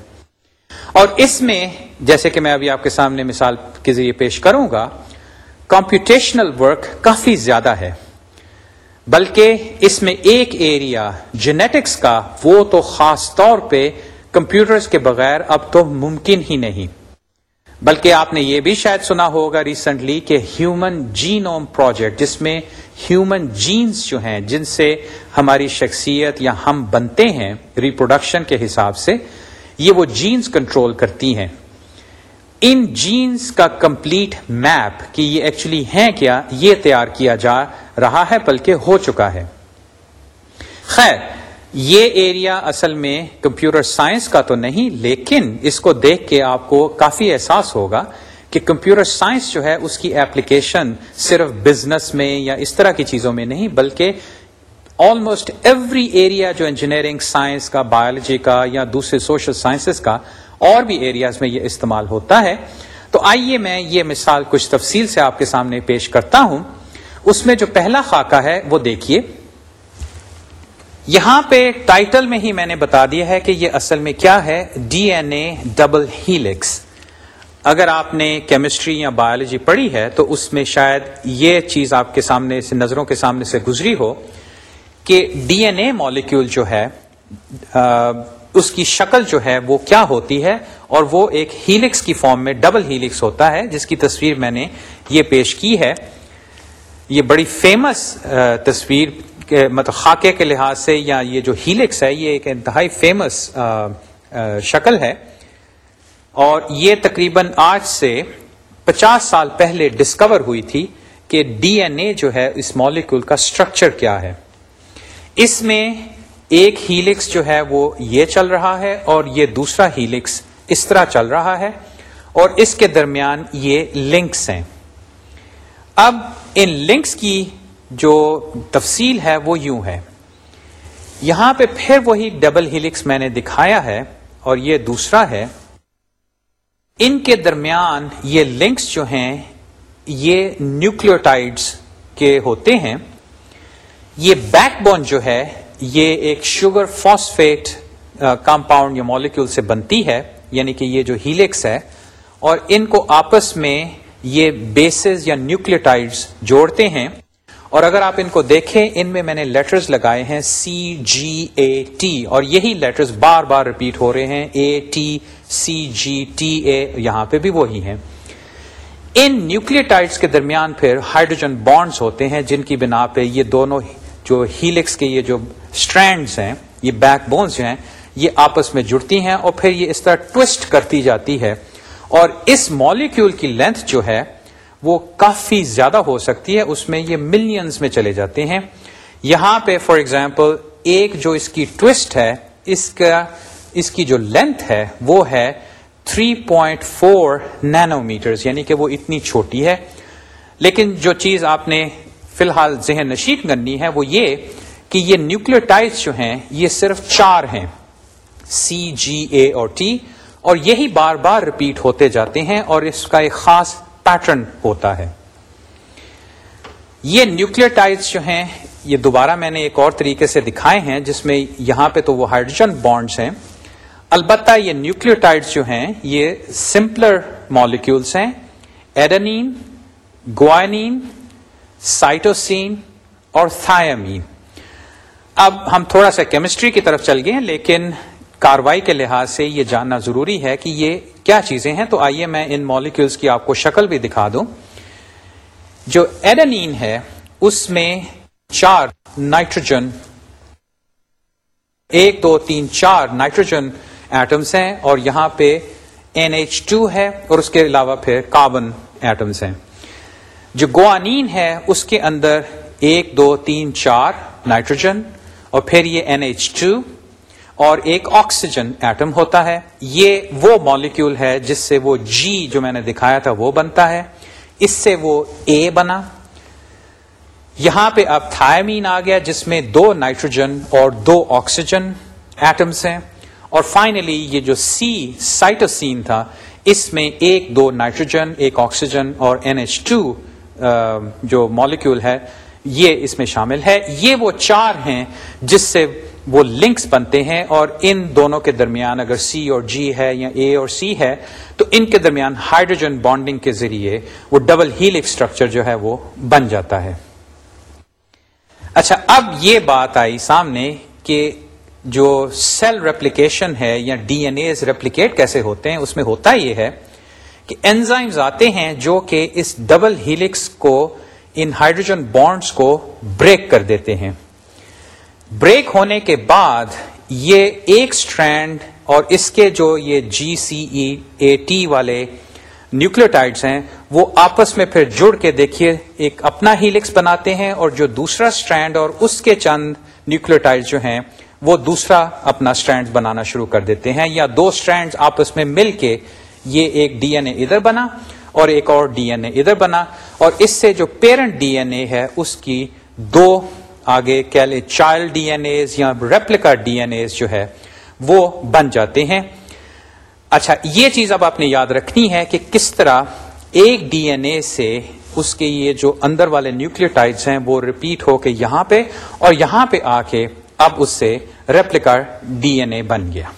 اور اس میں، جیسے کہ میں ابھی آپ کے سامنے مثال کے ذریعے پیش کروں گا کمپیوٹیشنل ورک کافی زیادہ ہے۔ بلکہ اس میں ایک ایریا جینیٹکس کا، وہ تو خاص طور پہ کمپیوٹرز کے بغیر اب تو ممکن ہی نہیں۔ بلکہ آپ نے یہ بھی شاید سنا ہوگا ریسنٹلی کہ ہیومن جینوم پروجیکٹ جس میں ہیومن جینز جو ہیں، جن سے ہماری شخصیت یا ہم بنتے ہیں ریپروڈکشن کے حساب سے، یہ وہ جینز کنٹرول کرتی ہیں۔ ان جینز کا کمپلیٹ میپ کہ یہ ایکچولی ہیں کیا، یہ تیار کیا جا رہا ہے، بلکہ ہو چکا ہے۔ خیر یہ ایریا اصل میں کمپیوٹر سائنس کا تو نہیں، لیکن اس کو دیکھ کے آپ کو کافی احساس ہوگا کہ کمپیوٹر سائنس جو ہے، اس کی ایپلیکیشن صرف بزنس میں یا اس طرح کی چیزوں میں نہیں، بلکہ آلموسٹ ایوری ایریا جو انجینئرنگ سائنس کا بایولوجی کا یا دوسرے سوشل سائنسز کا، اور بھی ایریاز میں یہ استعمال ہوتا ہے۔ تو آئیے میں یہ مثال کچھ تفصیل سے آپ کے سامنے پیش کرتا ہوں۔ اس میں جو پہلا خاکہ ہے، وہ دیکھیے۔ یہاں پہ ٹائٹل میں ہی میں نے بتا دیا ہے کہ یہ اصل میں کیا ہے؟ D N A double helix اگر آپ نے کیمسٹری یا بایولوجی پڑھی ہے تو اس میں شاید یہ چیز آپ کے سامنے سے نظروں کے سامنے سے گزری ہو کہ ڈی این اے مالیکول جو ہے اس کی شکل جو ہے وہ کیا ہوتی ہے؟ اور وہ ایک ہیلکس کی فارم میں ڈبل ہیلکس ہوتا ہے، جس کی تصویر میں نے یہ پیش کی ہے۔ یہ بڑی فیمس تصویر مطلب خاکے کے لحاظ سے یا یہ جو ہیلکس ہے، یہ ایک انتہائی فیمس شکل ہے۔ اور یہ تقریباً آج سے پچاس سال پہلے ڈسکور ہوئی تھی کہ ڈی این اے جو ہے، اس مالیکول کا اسٹرکچر کیا ہے۔ اس میں ایک ہیلکس جو ہے، وہ یہ چل رہا ہے اور یہ دوسرا ہیلکس اس طرح چل رہا ہے۔ اور اس کے درمیان یہ لنکس ہیں۔ اب ان لنکس کی جو تفصیل ہے وہ یوں ہے۔ یہاں پہ پھر وہی ڈبل ہیلکس میں نے دکھایا ہے اور یہ دوسرا ہے۔ ان کے درمیان یہ لنکس جو ہیں، یہ نیوکلوٹائڈس کے ہوتے ہیں۔ یہ بیک بون جو ہے، یہ ایک شوگر فاسفیٹ کمپاؤنڈ یا مالیکول سے بنتی ہے یعنی کہ یہ جو ہیلکس ہے۔ اور ان کو آپس میں یہ بیسز یا نیوکلیوٹائڈس جوڑتے ہیں۔ اور اگر آپ ان کو دیکھیں، ان میں میں نے لیٹرز لگائے ہیں سی جی اے ٹی اور یہی لیٹرز بار بار ریپیٹ ہو رہے ہیں A T C G T A یہاں پہ بھی وہی ہیں۔ ان نیوکلیٹائڈس کے درمیان پھر ہائیڈروجن بانڈز ہوتے ہیں، جن کی بنا پہ یہ دونوں جو ہیلکس کے یہ جو اسٹرینڈز ہیں، یہ بیک بونز جو ہیں، یہ آپس میں جڑتی ہیں اور پھر یہ اس طرح ٹوسٹ کرتی جاتی ہے۔ اور اس مالیکیول کی لینتھ جو ہے وہ کافی زیادہ ہو سکتی ہے، اس میں یہ ملینز میں چلے جاتے ہیں۔ یہاں پہ فار ایگزامپل ایک جو اس کی ٹوسٹ ہے، اس کا، اس کی جو لینتھ ہے، وہ ہے 3.4 نینو میٹر یعنی کہ وہ اتنی چھوٹی ہے۔ لیکن جو چیز آپ نے فی الحال ذہن نشین کرنی ہے، وہ یہ کہ یہ نیوکلوٹائز جو ہیں، یہ صرف چار ہیں۔ سی جی اے اور ٹی اور یہی بار بار ریپیٹ ہوتے جاتے ہیں، اور اس کا ایک خاص پیٹرن ہوتا ہے۔ یہ نیوکلٹائڈ جو ہیں، یہ دوبارہ میں نے ایک اور طریقے سے دکھائے ہیں، جس میں یہاں پہ تو وہ ہائیڈروجن بانڈس ہیں۔ البتہ یہ نیوکلٹائڈ جو ہیں، یہ سمپلر مالیکولس ہیں۔ ایڈنین گوائنین سائٹوسین اور تھایامین اب ہم تھوڑا سا کیمسٹری کی طرف چل گئے لیکن کاروائی کے لحاظ سے یہ جاننا ضروری ہے کہ یہ کیا چیزیں ہیں؟ تو آئیے میں ان مالیکولس کی آپ کو شکل بھی دکھا دوں۔ جو ایڈنین ہے، اس میں چار نائٹروجن ایک، دو، تین، چار نائٹروجن ایٹمس ہیں اور یہاں پہ این ایچ ٹو ہے اور اس کے علاوہ پھر کاربن ایٹمس ہیں۔ جو گوانین ہے، اس کے اندر ایک، دو، تین، چار نائٹروجن اور پھر یہ این ایچ ٹو اور ایک آکسیجن ایٹم ہوتا ہے۔ یہ وہ مالیکول ہے جس سے وہ جی جو میں نے دکھایا تھا وہ بنتا ہے۔ اس سے وہ اے بنا۔ یہاں پہ اب تھائمین آ گیا جس میں دو نائٹروجن اور دو آکسیجن ایٹمس ہیں۔ اور فائنلی یہ جو سی سائٹوسین تھا، اس میں ایک دو نائٹروجن، ایک آکسیجن اور این ایچ ٹو جو مالیکول ہے، یہ اس میں شامل ہے۔ یہ وہ چار ہیں جس سے وہ لنکس بنتے ہیں اور ان دونوں کے درمیان اگر سی اور جی ہے یا اے اور سی ہے، تو ان کے درمیان ہائیڈروجن بانڈنگ کے ذریعے وہ ڈبل ہیل اسٹرکچر جو ہے وہ بن جاتا ہے۔ اچھا اب یہ بات آئی سامنے کہ جو سیل ریپلیکیشن ہے یا ڈی این اے ریپلیکیٹ کیسے ہوتے ہیں، اس میں ہوتا یہ ہے کہ اینزائمز آتے ہیں جو کہ اس ڈبل ہیلکس کو، ان ہائیڈروجن بانڈس کو بریک کر دیتے ہیں۔ بریک ہونے کے بعد یہ ایک سٹرینڈ اور اس کے جو یہ جی سی ای اے ٹی والے نیوکلوٹائڈس ہیں، وہ آپس میں پھر جڑ کے دیکھیے، ایک اپنا ہیلکس بناتے ہیں اور جو دوسرا سٹرینڈ اور اس کے چند نیوکلوٹائڈ جو ہیں، وہ دوسرا اپنا سٹرینڈ بنانا شروع کر دیتے ہیں یا دو سٹرینڈ آپس میں مل کے یہ ایک ڈی این اے ادھر بنا اور ایک اور ڈی این اے ادھر بنا اور اس سے جو پیرنٹ ڈی این اے ہے، اس کی دو آگے کہہ لیں چائلڈ ڈی این ایز یا ریپلیکا ڈی این ایز جو ہے وہ بن جاتے ہیں۔ اچھا یہ چیز اب آپ نے یاد رکھنی ہے کہ کس طرح ایک ڈی این اے سے اس کے یہ جو اندر والے نیوکلٹائڈس ہیں وہ ریپیٹ ہو کے یہاں پہ اور یہاں پہ آ کے اب اس سے ریپلیکا ڈی این اے بن گیا۔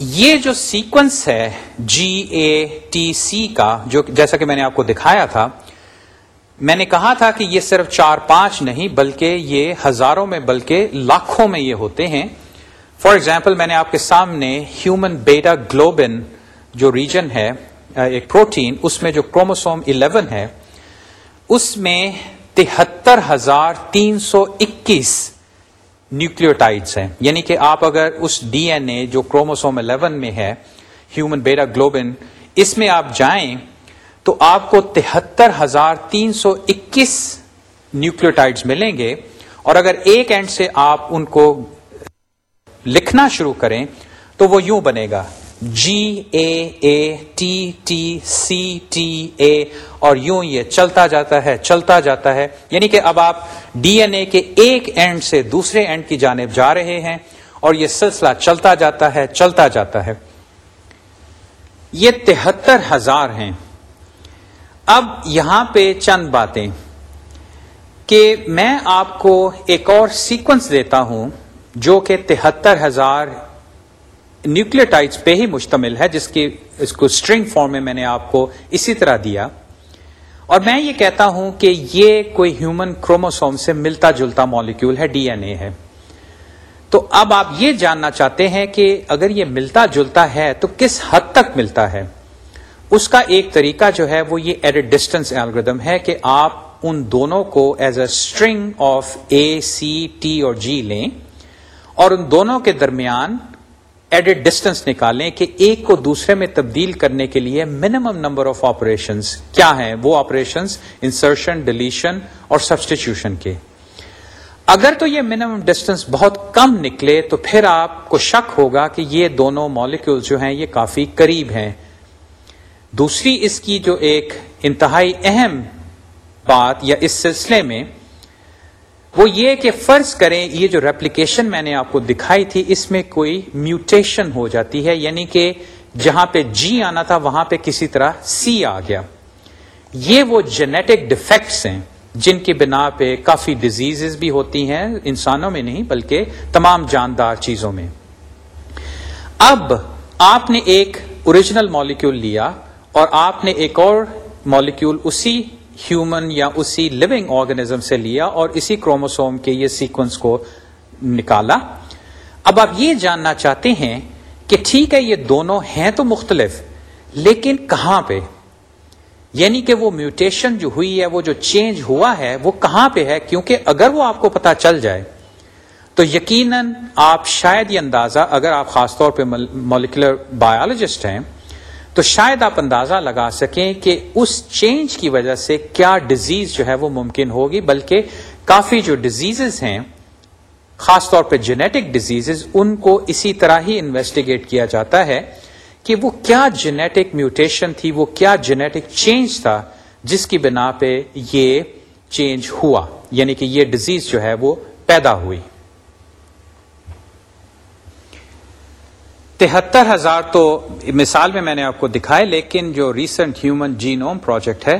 یہ جو سیکوینس ہے جی اے ٹی سی کا، جو جیسا کہ میں نے آپ کو دکھایا تھا میں نے کہا تھا کہ یہ صرف چار پانچ نہیں بلکہ یہ ہزاروں میں بلکہ لاکھوں میں یہ ہوتے ہیں۔ فار ایگزامپل میں نے آپ کے سامنے ہیومن بیٹا گلوبن جو ریجن ہے ایک پروٹین اس میں جو کروموسوم 11 ہے، اس میں تہتر ہزار تین سو اکیس نیوکلوٹائڈس ہیں۔ یعنی کہ آپ اگر اس ڈی این اے جو کروموسوم 11 میں ہے ہیومن بیٹا گلوبن اس میں آپ جائیں تو آپ کو تہتر ہزار تین سو اکیس نیوکلوٹائڈس ملیں گے اور اگر ایک اینڈ سے آپ ان کو لکھنا شروع کریں تو وہ یوں بنے گا G A A T T C T A اور یوں یہ چلتا جاتا ہے، چلتا جاتا ہے۔ یعنی کہ اب آپ ڈی این اے کے ایک اینڈ سے دوسرے اینڈ کی جانب جا رہے ہیں اور یہ سلسلہ چلتا جاتا ہے، چلتا جاتا ہے۔ یہ تہتر ہزار ہیں۔ اب یہاں پہ چند باتیں کہ میں آپ کو ایک اور سیکوینس دیتا ہوں جو کہ تہتر ہزار نیوکلٹائڈس پہ ہی مشتمل ہے، جس کی اس کو اسٹرنگ فارم میں میں نے آپ کو اسی طرح دیا۔ اور میں یہ کہتا ہوں کہ یہ کوئی ہیومن کروموسوم سے ملتا جلتا مالیکول ہے ڈی این اے ہے۔ تو اب آپ یہ جاننا چاہتے ہیں کہ اگر یہ ملتا جلتا ہے تو کس حد تک ملتا ہے؟ اس کا ایک طریقہ جو ہے وہ یہ ایڈ ڈسٹینس ایلگردم ہے کہ آپ ان دونوں کو as a string of A C T اور جی لیں اور ان دونوں کے درمیان ایڈیڈ ڈسٹینس نکالیں کہ ایک کو دوسرے میں تبدیل کرنے کے لیے منیمم نمبر آف آپریشن کیا ہیں؟ وہ آپریشن انسرشن ڈلیشن اور سبسٹیچیوشن کے۔ اگر تو یہ منیمم ڈسٹینس بہت کم نکلے تو پھر آپ کو شک ہوگا کہ یہ دونوں مالیکول جو ہیں یہ کافی قریب ہیں۔ دوسری اس کی جو ایک انتہائی اہم بات یا اس سلسلے میں وہ یہ کہ فرض کریں، یہ جو ریپلیکیشن میں نے آپ کو دکھائی تھی، اس میں کوئی میوٹیشن ہو جاتی ہے یعنی کہ جہاں پہ جی آنا تھا، وہاں پہ کسی طرح سی آ گیا۔ یہ وہ جینیٹک ڈیفیکٹس ہیں، جن کی بنا پہ کافی ڈیزیز بھی ہوتی ہیں، انسانوں میں نہیں، بلکہ تمام جاندار چیزوں میں۔ اب آپ نے ایک اوریجنل مالیکول لیا اور آپ نے ایک اور مالیکول اسی ہیومن یا اسی لیونگ آرگنیزم سے لیا اور اسی کروموسوم کے یہ سیکوینس کو نکالا۔ اب آپ یہ جاننا چاہتے ہیں کہ ٹھیک ہے یہ دونوں ہیں تو مختلف، لیکن کہاں پہ؟ یعنی کہ وہ میوٹیشن جو ہوئی ہے، وہ جو چینج ہوا ہے، وہ کہاں پہ ہے؟ کیونکہ اگر وہ آپ کو پتا چل جائے، تو یقیناً آپ شاید یہ اندازہ، اگر آپ خاص طور پہ مولیکولر بایولوجسٹ ہیں تو شاید آپ اندازہ لگا سکیں کہ اس چینج کی وجہ سے کیا ڈیزیز جو ہے وہ ممکن ہوگی، بلکہ کافی جو ڈیزیز ہیں، خاص طور پہ جینیٹک ڈیزیز ان کو اسی طرح ہی انویسٹیگیٹ کیا جاتا ہے کہ وہ کیا جینیٹک میوٹیشن تھی، وہ کیا جینیٹک چینج تھا، جس کی بنا پہ یہ چینج ہوا یعنی کہ یہ ڈیزیز جو ہے وہ پیدا ہوئی۔ تہتر ہزار تو مثال میں میں نے آپ کو دکھائے، لیکن جو ریسنٹ ہیومن جینوم پروجیکٹ ہے،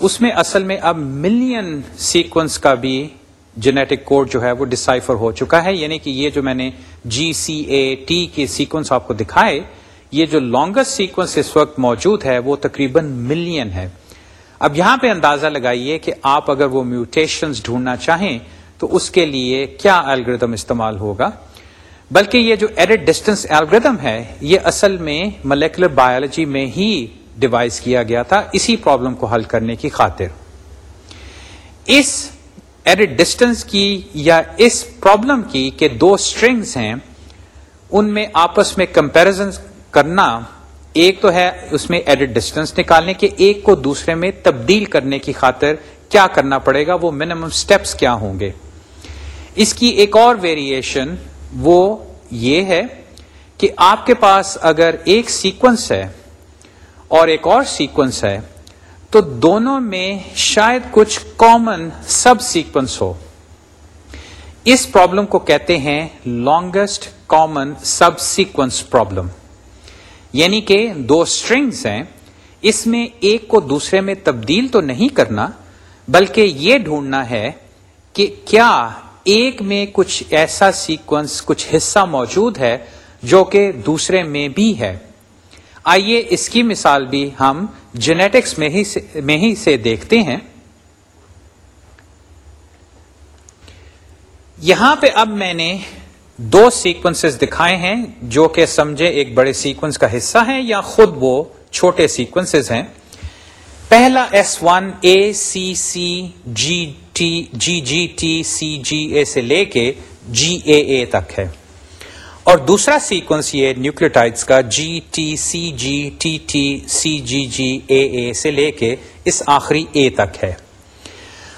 اس میں اصل میں اب ملین سیکوینس کا بھی جینیٹک کوڈ جو ہے وہ ڈسائفر ہو چکا ہے۔ یعنی کہ یہ جو میں نے جی سی اے ٹی کے سیکوینس آپ کو دکھائے، یہ جو لانگسٹ سیکوینس اس وقت موجود ہے، وہ تقریباً ملین ہے۔ اب یہاں پہ اندازہ لگائیے کہ آپ اگر وہ میوٹیشنز ڈھونڈنا چاہیں، تو اس کے لیے کیا الگریدم استعمال ہوگا؟ بلکہ یہ جو ایڈٹ ڈسٹینس الگریدم ہے، یہ اصل میں ملیکولر بایولوجی میں ہی ڈیوائز کیا گیا تھا، اسی پرابلم کو حل کرنے کی خاطر۔ اس ایڈٹ ڈسٹینس کی یا اس پرابلم کی کہ دو اسٹرنگس ہیں، ان میں آپس میں کمپیرزن کرنا، ایک تو ہے اس میں ایڈٹ ڈسٹینس نکالنے کے، ایک کو دوسرے میں تبدیل کرنے کی خاطر کیا کرنا پڑے گا، وہ منیمم سٹیپس کیا ہوں گے۔ اس کی ایک اور ویریشن وہ یہ ہے کہ آپ کے پاس اگر ایک سیکوینس ہے اور ایک اور سیکوینس ہے، تو دونوں میں شاید کچھ کامن سب سیکوینس ہو۔ اس پرابلم کو کہتے ہیں longest common subsequence problem یعنی کہ دو اسٹرنگس ہیں، اس میں ایک کو دوسرے میں تبدیل تو نہیں کرنا، بلکہ یہ ڈھونڈنا ہے کہ کیا ایک میں کچھ ایسا سیکوینس کچھ حصہ موجود ہے جو کہ دوسرے میں بھی ہے۔ آئیے اس کی مثال بھی ہم جینیٹکس میں ہی میں ہی سے دیکھتے ہیں۔ یہاں پہ اب میں نے دو سیکوینس دکھائے ہیں جو کہ سمجھے ایک بڑے سیکوینس کا حصہ ہیں یا خود وہ چھوٹے سیکوینس ہیں۔ پہلا S one A C C G T G G T C G A سے لے کے جی اے اے تک ہے۔ اور دوسرا سیکوینس یہ نیوکلوٹائڈس کا G T C G T T C G G A A سے لے کے اس آخری اے تک ہے۔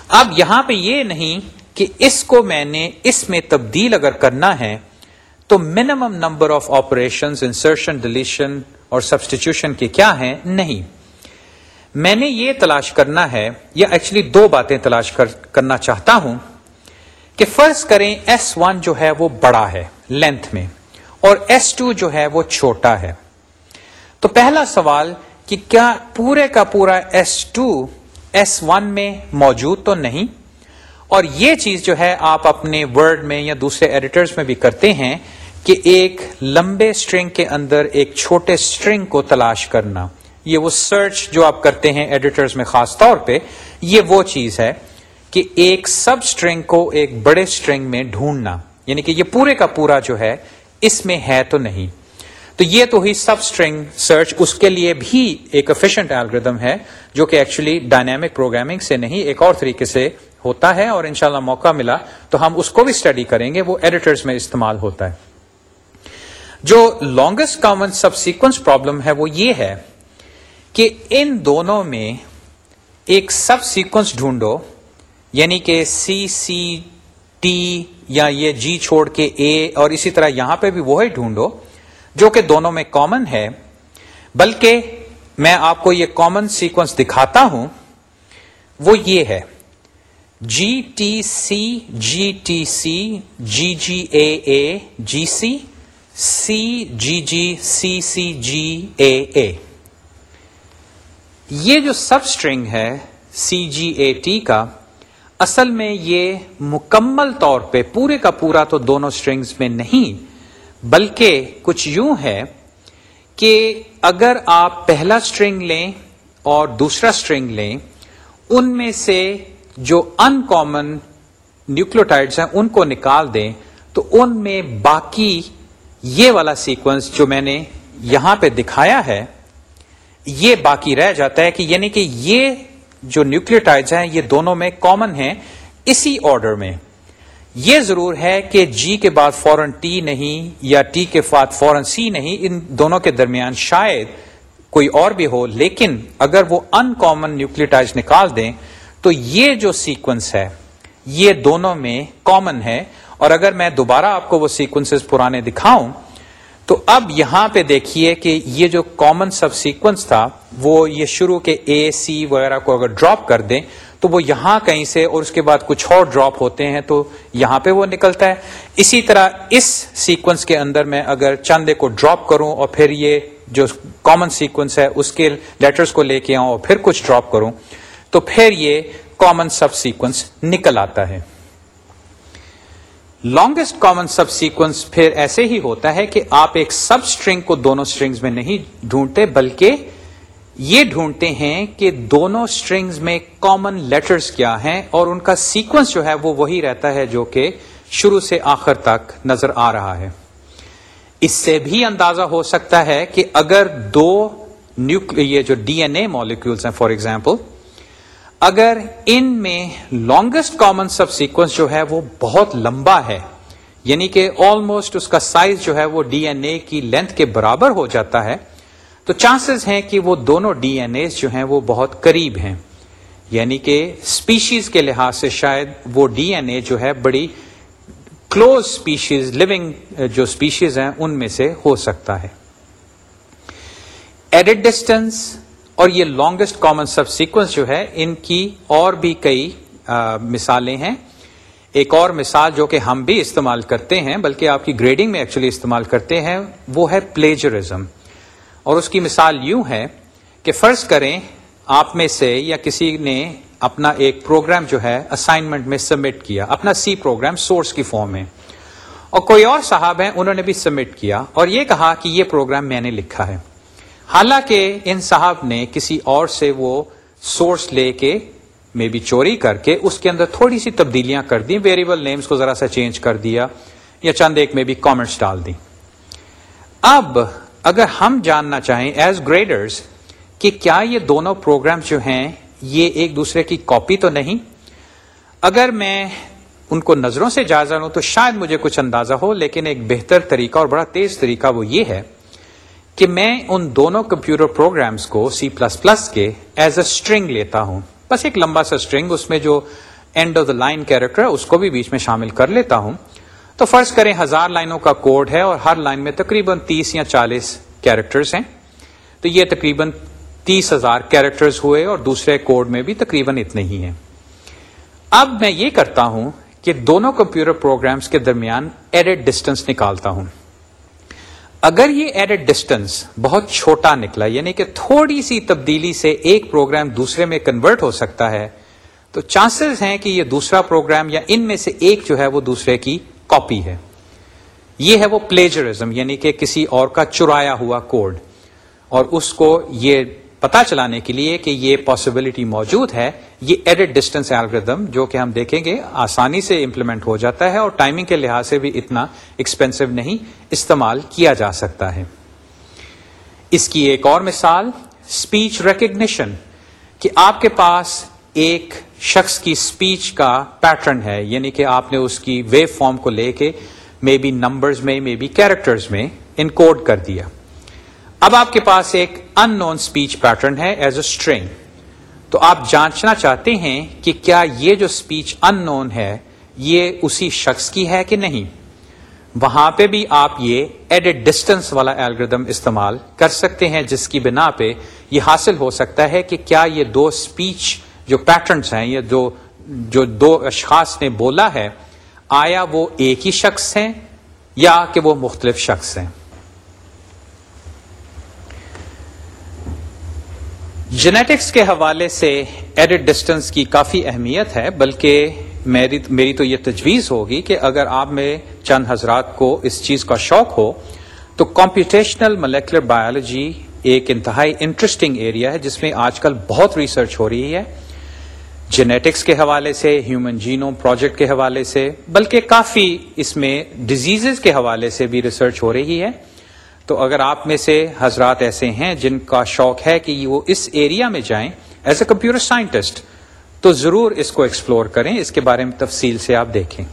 اب یہاں پہ یہ نہیں کہ اس کو میں نے اس میں تبدیل اگر کرنا ہے تو minimum number of operation insertion deletion اور سبسٹیچیوشن کے کیا ہیں؟ نہیں۔ میں نے یہ تلاش کرنا ہے، یا ایکچولی دو باتیں تلاش کر کرنا چاہتا ہوں کہ فرض کریں ایس ون جو ہے وہ بڑا ہے لینتھ میں، اور ایس ٹو جو ہے وہ چھوٹا ہے۔ تو پہلا سوال کہ کیا پورے کا پورا ایس ٹو ایس ون میں موجود تو نہیں؟ اور یہ چیز جو ہے آپ اپنے ورڈ میں یا دوسرے ایڈیٹرز میں بھی کرتے ہیں کہ ایک لمبے اسٹرنگ کے اندر ایک چھوٹے اسٹرنگ کو تلاش کرنا۔ یہ وہ سرچ جو آپ کرتے ہیں ایڈیٹرز میں خاص طور پہ، یہ وہ چیز ہے کہ ایک سب اسٹرنگ کو ایک بڑے اسٹرنگ میں ڈھونڈنا یعنی کہ یہ پورے کا پورا جو ہے، اس میں ہے تو نہیں۔ تو یہ تو ہی سب اسٹرنگ سرچ اس کے لیے بھی ایک افیشنٹ الگریدم ہے، جو کہ ایکچولی ڈائنامک پروگرامنگ سے نہیں، ایک اور طریقے سے ہوتا ہے، اور انشاءاللہ موقع ملا تو ہم اس کو بھی اسٹڈی کریں گے، وہ ایڈیٹرز میں استعمال ہوتا ہے۔ جو longest common subsequence problem ہے وہ یہ ہے کہ ان دونوں میں ایک سب سیکوینس ڈھونڈو یعنی کہ سی سی ٹی یا یہ جی چھوڑ کے اے اور اسی طرح یہاں پہ بھی وہی ڈھونڈو، جو کہ دونوں میں کامن ہے۔ بلکہ میں آپ کو یہ کامن سیکوینس دکھاتا ہوں، وہ یہ ہے۔ جی T C G T C G G A a G C C G G C C G A اے یہ جو سب اسٹرنگ ہے سی جی اے ٹی کا، اصل میں یہ مکمل طور پہ پورے کا پورا تو دونوں اسٹرنگز میں نہیں، بلکہ کچھ یوں ہے کہ اگر آپ پہلا اسٹرنگ لیں اور دوسرا اسٹرنگ لیں، ان میں سے جو ان کامن نیوکلوٹائڈس ہیں ان کو نکال دیں، تو ان میں باقی یہ والا سیکوینس جو میں نے یہاں پہ دکھایا ہے یہ باقی رہ جاتا ہے کہ یعنی کہ یہ جو نیوکلوٹائڈز ہیں، یہ دونوں میں کامن ہیں اسی آرڈر میں۔ یہ ضرور ہے کہ جی کے بعد فورن ٹی نہیں یا ٹی کے بعد فورن سی نہیں، ان دونوں کے درمیان شاید کوئی اور بھی ہو، لیکن اگر وہ ان کامن نیوکلوٹائز نکال دیں تو یہ جو سیکوینس ہے، یہ دونوں میں کامن ہے۔ اور اگر میں دوبارہ آپ کو وہ سیکوینس پرانے دکھاؤں تو اب یہاں پہ دیکھیے کہ یہ جو کامن سب سیکوینس تھا، وہ یہ شروع کے اے سی وغیرہ کو اگر ڈراپ کر دیں، تو وہ یہاں کہیں سے اور اس کے بعد کچھ اور ڈراپ ہوتے ہیں، تو یہاں پہ وہ نکلتا ہے۔ اسی طرح اس سیکوینس کے اندر میں اگر چندے کو ڈراپ کروں اور پھر یہ جو کامن سیکوینس ہے، اس کے لیٹرز کو لے کے آؤں اور پھر کچھ ڈراپ کروں، تو پھر یہ کامن سب سیکوینس نکل آتا ہے۔ لانگیسٹ کامن سب سیکوینس پھر ایسے ہی ہوتا ہے کہ آپ ایک سب اسٹرنگ کو دونوں اسٹرنگز میں نہیں ڈھونڈتے، بلکہ یہ ڈھونڈتے ہیں کہ دونوں اسٹرنگز میں کامن لیٹرز کیا ہیں اور ان کا سیکوینس جو ہے وہ وہی رہتا ہے جو کہ شروع سے آخر تک نظر آ رہا ہے۔ اس سے بھی اندازہ ہو سکتا ہے کہ اگر دو نیوکل یہ جو ڈی این اے مالیکولس ہیں فار ایگزامپل اگر ان میں لانگیسٹ کامن سب سیکوینس جو ہے وہ بہت لمبا ہے یعنی کہ آلموسٹ اس کا سائز جو ہے وہ ڈی این اے کی لینتھ کے برابر ہو جاتا ہے، تو چانسز ہیں کہ وہ دونوں ڈی این اے جو ہیں وہ بہت قریب ہیں۔ یعنی کہ اسپیشیز کے لحاظ سے شاید وہ ڈی این اے جو ہے بڑی کلوز اسپیشیز لونگ جو اسپیشیز ہیں، ان میں سے ہو سکتا ہے۔ ایڈٹ ڈسٹینس اور یہ لانگیسٹ کامن سب سیکوینس جو ہے، ان کی اور بھی کئی مثالیں ہیں۔ ایک اور مثال جو کہ ہم بھی استعمال کرتے ہیں، بلکہ آپ کی گریڈنگ میں ایکچولی استعمال کرتے ہیں، وہ ہے پلیجرزم اور اس کی مثال یوں ہے کہ فرض کریں آپ میں سے یا کسی نے اپنا ایک پروگرام جو ہے اسائنمنٹ میں سبمٹ کیا، اپنا سی پروگرام سورس کی فارم میں۔ اور کوئی اور صاحب ہیں، انہوں نے بھی سبمٹ کیا۔ اور یہ کہا کہ یہ پروگرام میں نے لکھا ہے۔ حالانکہ ان صاحب نے کسی اور سے وہ سورس لے کے میں بھی چوری کر کے اس کے اندر تھوڑی سی تبدیلیاں کر دی ویریبل نیمز کو ذرا سا چینج کر دیا یا چند ایک میں بھی کامنٹس ڈال دی اب اگر ہم جاننا چاہیں ایز گریڈرز کہ کیا یہ دونوں پروگرام جو ہیں یہ ایک دوسرے کی کاپی تو نہیں؟ اگر میں ان کو نظروں سے جائزہ لوں تو شاید مجھے کچھ اندازہ ہو، لیکن ایک بہتر طریقہ اور بڑا تیز طریقہ وہ یہ ہے کہ میں ان دونوں کمپیوٹر پروگرامز کو سی پلس پلس کے ایز اے اسٹرنگ لیتا ہوں۔ بس ایک لمبا سا اسٹرنگ اس میں جو end of the line character اس کو بھی بیچ میں شامل کر لیتا ہوں۔ تو فرض کریں ہزار لائنوں کا کوڈ ہے اور ہر لائن میں تقریباً تیس یا چالیس کیریکٹرز ہیں۔ تو یہ تقریباً تیس ہزار کیریکٹرز ہوئے اور دوسرے کوڈ میں بھی تقریباً اتنے ہی ہیں۔ اب میں یہ کرتا ہوں کہ دونوں کمپیوٹر پروگرامز کے درمیان ایڈٹ ڈسٹینس نکالتا ہوں۔ اگر یہ ایڈٹ ڈسٹینس بہت چھوٹا نکلا یعنی کہ تھوڑی سی تبدیلی سے ایک پروگرام دوسرے میں کنورٹ ہو سکتا ہے، تو چانسز ہیں کہ یہ دوسرا پروگرام یا ان میں سے ایک جو ہے وہ دوسرے کی کاپی ہے۔ یہ ہے وہ پلیجرزم یعنی کہ کسی اور کا چرایا ہوا کوڈ اور اس کو یہ پتا چلانے کے لیے کہ یہ پاسبلٹی موجود ہے یہ ایڈٹ ڈسٹینس ایلگردم جو کہ ہم دیکھیں گے آسانی سے امپلیمنٹ ہو جاتا ہے اور ٹائمنگ کے لحاظ سے بھی اتنا ایکسپینسو نہیں استعمال کیا جا سکتا ہے۔ اس کی ایک اور مثال اسپیچ ریکگنیشن کہ آپ کے پاس ایک شخص کی اسپیچ کا پیٹرن ہے یعنی کہ آپ نے اس کی ویو فارم کو لے کے مے بی نمبرز میں مے بی کیریکٹرز میں انکوڈ کر دیا۔ اب آپ کے پاس ایک ان نون اسپیچ پیٹرن ہے ایز اے اسٹرنگ تو آپ جانچنا چاہتے ہیں کہ کیا یہ جو اسپیچ ان نون ہے، یہ اسی شخص کی ہے کہ نہیں؟ وہاں پہ بھی آپ یہ ایڈٹ ڈسٹینس والا الگریدم استعمال کر سکتے ہیں، جس کی بنا پہ یہ حاصل ہو سکتا ہے کہ کیا یہ دو اسپیچ جو پیٹرنس ہیں، یا جو جو دو اشخاص نے بولا ہے، آیا وہ ایک ہی شخص ہیں یا کہ وہ مختلف شخص ہیں؟ جینیٹکس کے حوالے سے ایڈٹ ڈسٹینس کی کافی اہمیت ہے، بلکہ میری میری تو یہ تجویز ہوگی کہ اگر آپ میں چند حضرات کو اس چیز کا شوق ہو، تو کمپیوٹیشنل ملیکولر بایولوجی ایک انتہائی انٹرسٹنگ ایریا ہے، جس میں آج کل بہت ریسرچ ہو رہی ہے۔ جینیٹکس کے حوالے سے ہیومن جینو پروجیکٹ کے حوالے سے، بلکہ کافی اس میں ڈیزیز کے حوالے سے بھی ریسرچ ہو رہی ہے۔ تو اگر آپ میں سے حضرات ایسے ہیں جن کا شوق ہے کہ وہ اس ایریا میں جائیں ایز اے کمپیوٹر سائنٹسٹ تو ضرور اس کو ایکسپلور کریں، اس کے بارے میں تفصیل سے آپ دیکھیں۔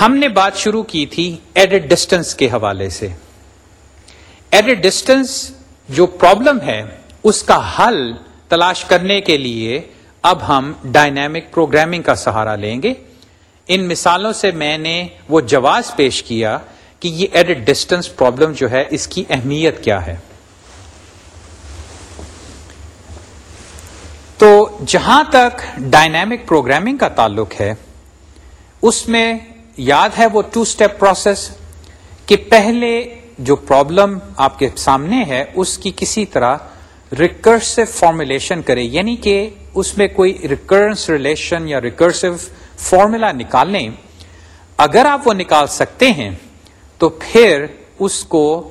ہم نے بات شروع کی تھی ایڈٹ ڈسٹینس کے حوالے سے۔ ایڈٹ ڈسٹینس جو پرابلم ہے، اس کا حل تلاش کرنے کے لیے اب ہم ڈائنامک پروگرامنگ کا سہارا لیں گے۔ ان مثالوں سے میں نے وہ جواز پیش کیا کہ یہ ایڈٹ ڈسٹینس پرابلم جو ہے، اس کی اہمیت کیا ہے؟ تو جہاں تک ڈائنامک پروگرامنگ کا تعلق ہے، اس میں یاد ہے وہ ٹو اسٹیپ پروسیس کہ پہلے جو پرابلم آپ کے سامنے ہے، اس کی کسی طرح ریکرسو فارمولیشن کرے یعنی کہ اس میں کوئی ریکرنس ریلیشن یا ریکرسو فارمولا نکالیں اگر آپ وہ نکال سکتے ہیں تو پھر اس کو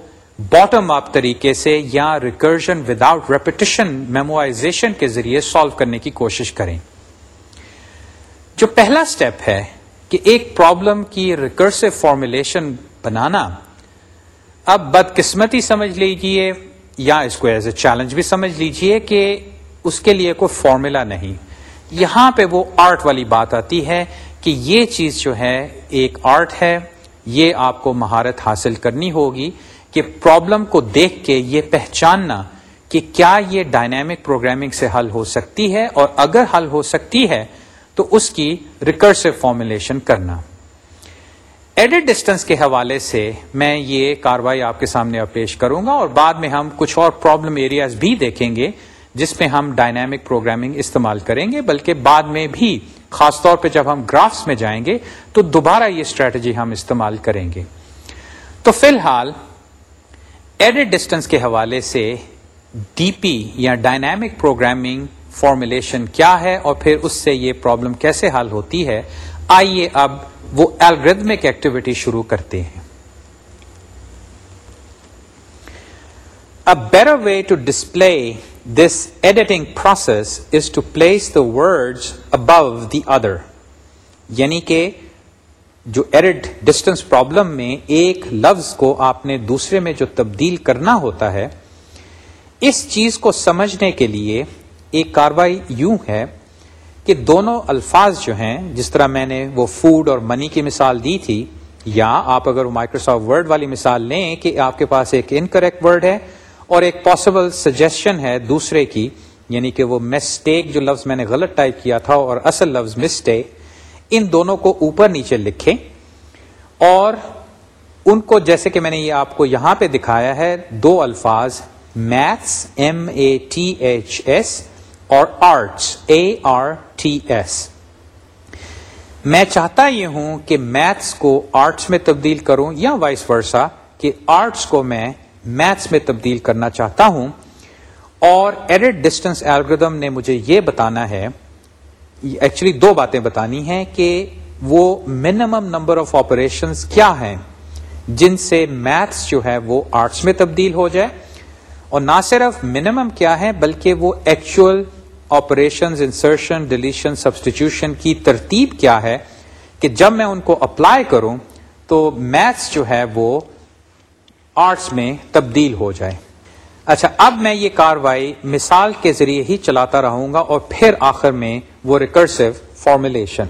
باٹم اپ طریقے سے یا ریکرجن وداؤٹ ریپیٹیشن میموائزیشن کے ذریعے سالو کرنے کی کوشش کریں۔ جو پہلا اسٹیپ ہے کہ ایک پرابلم کی ریکرسو فارمولیشن بنانا، اب بدقسمتی سمجھ لیجیے یا اس کو ایز اے چیلنج بھی سمجھ لیجیے کہ اس کے لیے کوئی فارمولا نہیں۔ یہاں پہ وہ آرٹ والی بات آتی ہے کہ یہ چیز جو ہے ایک آرٹ ہے۔ یہ آپ کو مہارت حاصل کرنی ہوگی کہ پرابلم کو دیکھ کے یہ پہچاننا کہ کیا یہ ڈائنامک پروگرامنگ سے حل ہو سکتی ہے اور اگر حل ہو سکتی ہے تو اس کی ریکرسو فارمولیشن کرنا۔ ایڈٹ ڈسٹینس کے حوالے سے میں یہ کاروائی آپ کے سامنے پیش کروں گا اور بعد میں ہم کچھ اور پرابلم ایریاز بھی دیکھیں گے۔ جس میں ہم ڈائنامک پروگرامنگ استعمال کریں گے، بلکہ بعد میں بھی، خاص طور پہ جب ہم گرافس میں جائیں گے، تو دوبارہ یہ اسٹریٹجی ہم استعمال کریں گے۔ تو فی الحال ایڈٹ ڈسٹینس کے حوالے سے ڈی پی یا ڈائنامک پروگرامنگ فارمولیشن کیا ہے اور پھر اس سے یہ پرابلم کیسے حل ہوتی ہے، آئیے اب وہ الگریدمک ایکٹیویٹی شروع کرتے ہیں۔ A better way to display this editing process is to place the word above the other یعنی کہ جو ایڈٹ ڈسٹینس پرابلم میں ایک لفظ کو آپ نے دوسرے میں جو تبدیل کرنا ہوتا ہے، اس چیز کو سمجھنے کے لیے ایک کاروائی یوں ہے کہ دونوں الفاظ جو ہیں، جس طرح میں نے وہ فوڈ اور منی کی مثال دی تھی، یا آپ اگر مائکروسافٹ ورڈ والی مثال لیں کہ آپ کے پاس ایک انکریکٹ ورڈ ہے اور ایک پاسبل سجیشن ہے دوسرے کی یعنی کہ وہ مسٹیک جو لفظ میں نے غلط ٹائپ کیا تھا اور اصل لفظ مسٹیک ان دونوں کو اوپر نیچے لکھیں اور ان کو جیسے کہ میں نے یہ آپ کو یہاں پہ دکھایا ہے، دو الفاظ maths M A T H S اور arts A R T S میں چاہتا یہ ہوں کہ میتھس کو آرٹس میں تبدیل کروں یا وائس ورسا کہ آرٹس کو میں میتھس میں تبدیل کرنا چاہتا ہوں اور ایڈٹ ڈسٹینس ایلگردم نے مجھے یہ بتانا ہے ایکچولی دو باتیں بتانی ہیں کہ وہ منیمم نمبر آف آپریشن کیا ہیں، جن سے میتھس جو ہے وہ آرٹس میں تبدیل ہو جائے، اور نہ صرف منیمم کیا ہے بلکہ وہ actual operation insertion deletion substitution کی ترتیب کیا ہے کہ جب میں ان کو اپلائی کروں تو میتھس جو ہے وہ آرٹس میں تبدیل ہو جائے۔ اچھا اب میں یہ کاروائی مثال کے ذریعے ہی چلاتا رہوں گا اور پھر آخر میں وہ ریکرسو فارمولیشن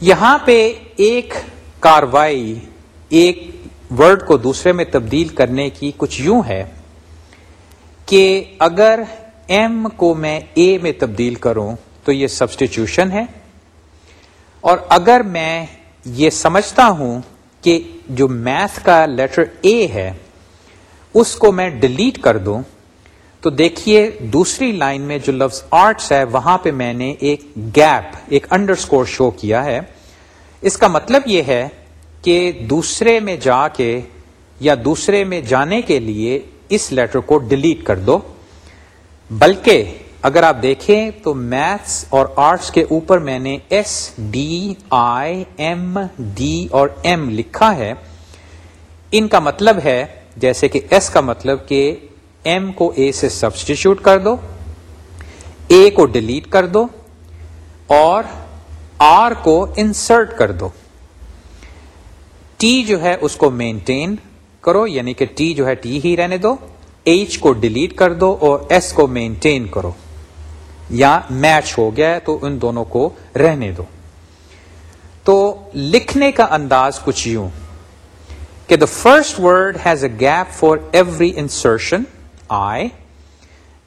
یہاں پہ ایک کاروائی ایک ورڈ کو دوسرے میں تبدیل کرنے کی کچھ یوں ہے کہ اگر ایم کو میں اے میں تبدیل کروں تو یہ سبسٹیچیوشن ہے اور اگر میں یہ سمجھتا ہوں کہ جو میتھ کا لیٹر اے ہے اس کو میں ڈیلیٹ کر دوں، تو دیکھیے دوسری لائن میں جو لفظ آرٹس ہے، وہاں پہ میں نے ایک گیپ ایک انڈر اسکور شو کیا ہے۔ اس کا مطلب یہ ہے کہ دوسرے میں جا کے یا دوسرے میں جانے کے لیے اس لیٹر کو ڈیلیٹ کر دو۔ بلکہ اگر آپ دیکھیں تو میتھس اور آرٹس کے اوپر میں نے S D I M D اور ایم لکھا ہے۔ ان کا مطلب ہے جیسے کہ ایس کا مطلب کہ ایم کو اے سے سبسٹیچیوٹ کر دو اے کو ڈیلیٹ کر دو، اور آر کو انسرٹ کر دو. ٹی جو ہے اس کو مینٹین کرو یعنی کہ ٹی جو ہے ٹی ہی رہنے دو ایچ کو ڈیلیٹ کر دو اور ایس کو مینٹین کرو. یا میچ ہو گیا ہے تو ان دونوں کو رہنے دو. تو لکھنے کا انداز کچھ یوں. کہ the first word has a gap for every insertion I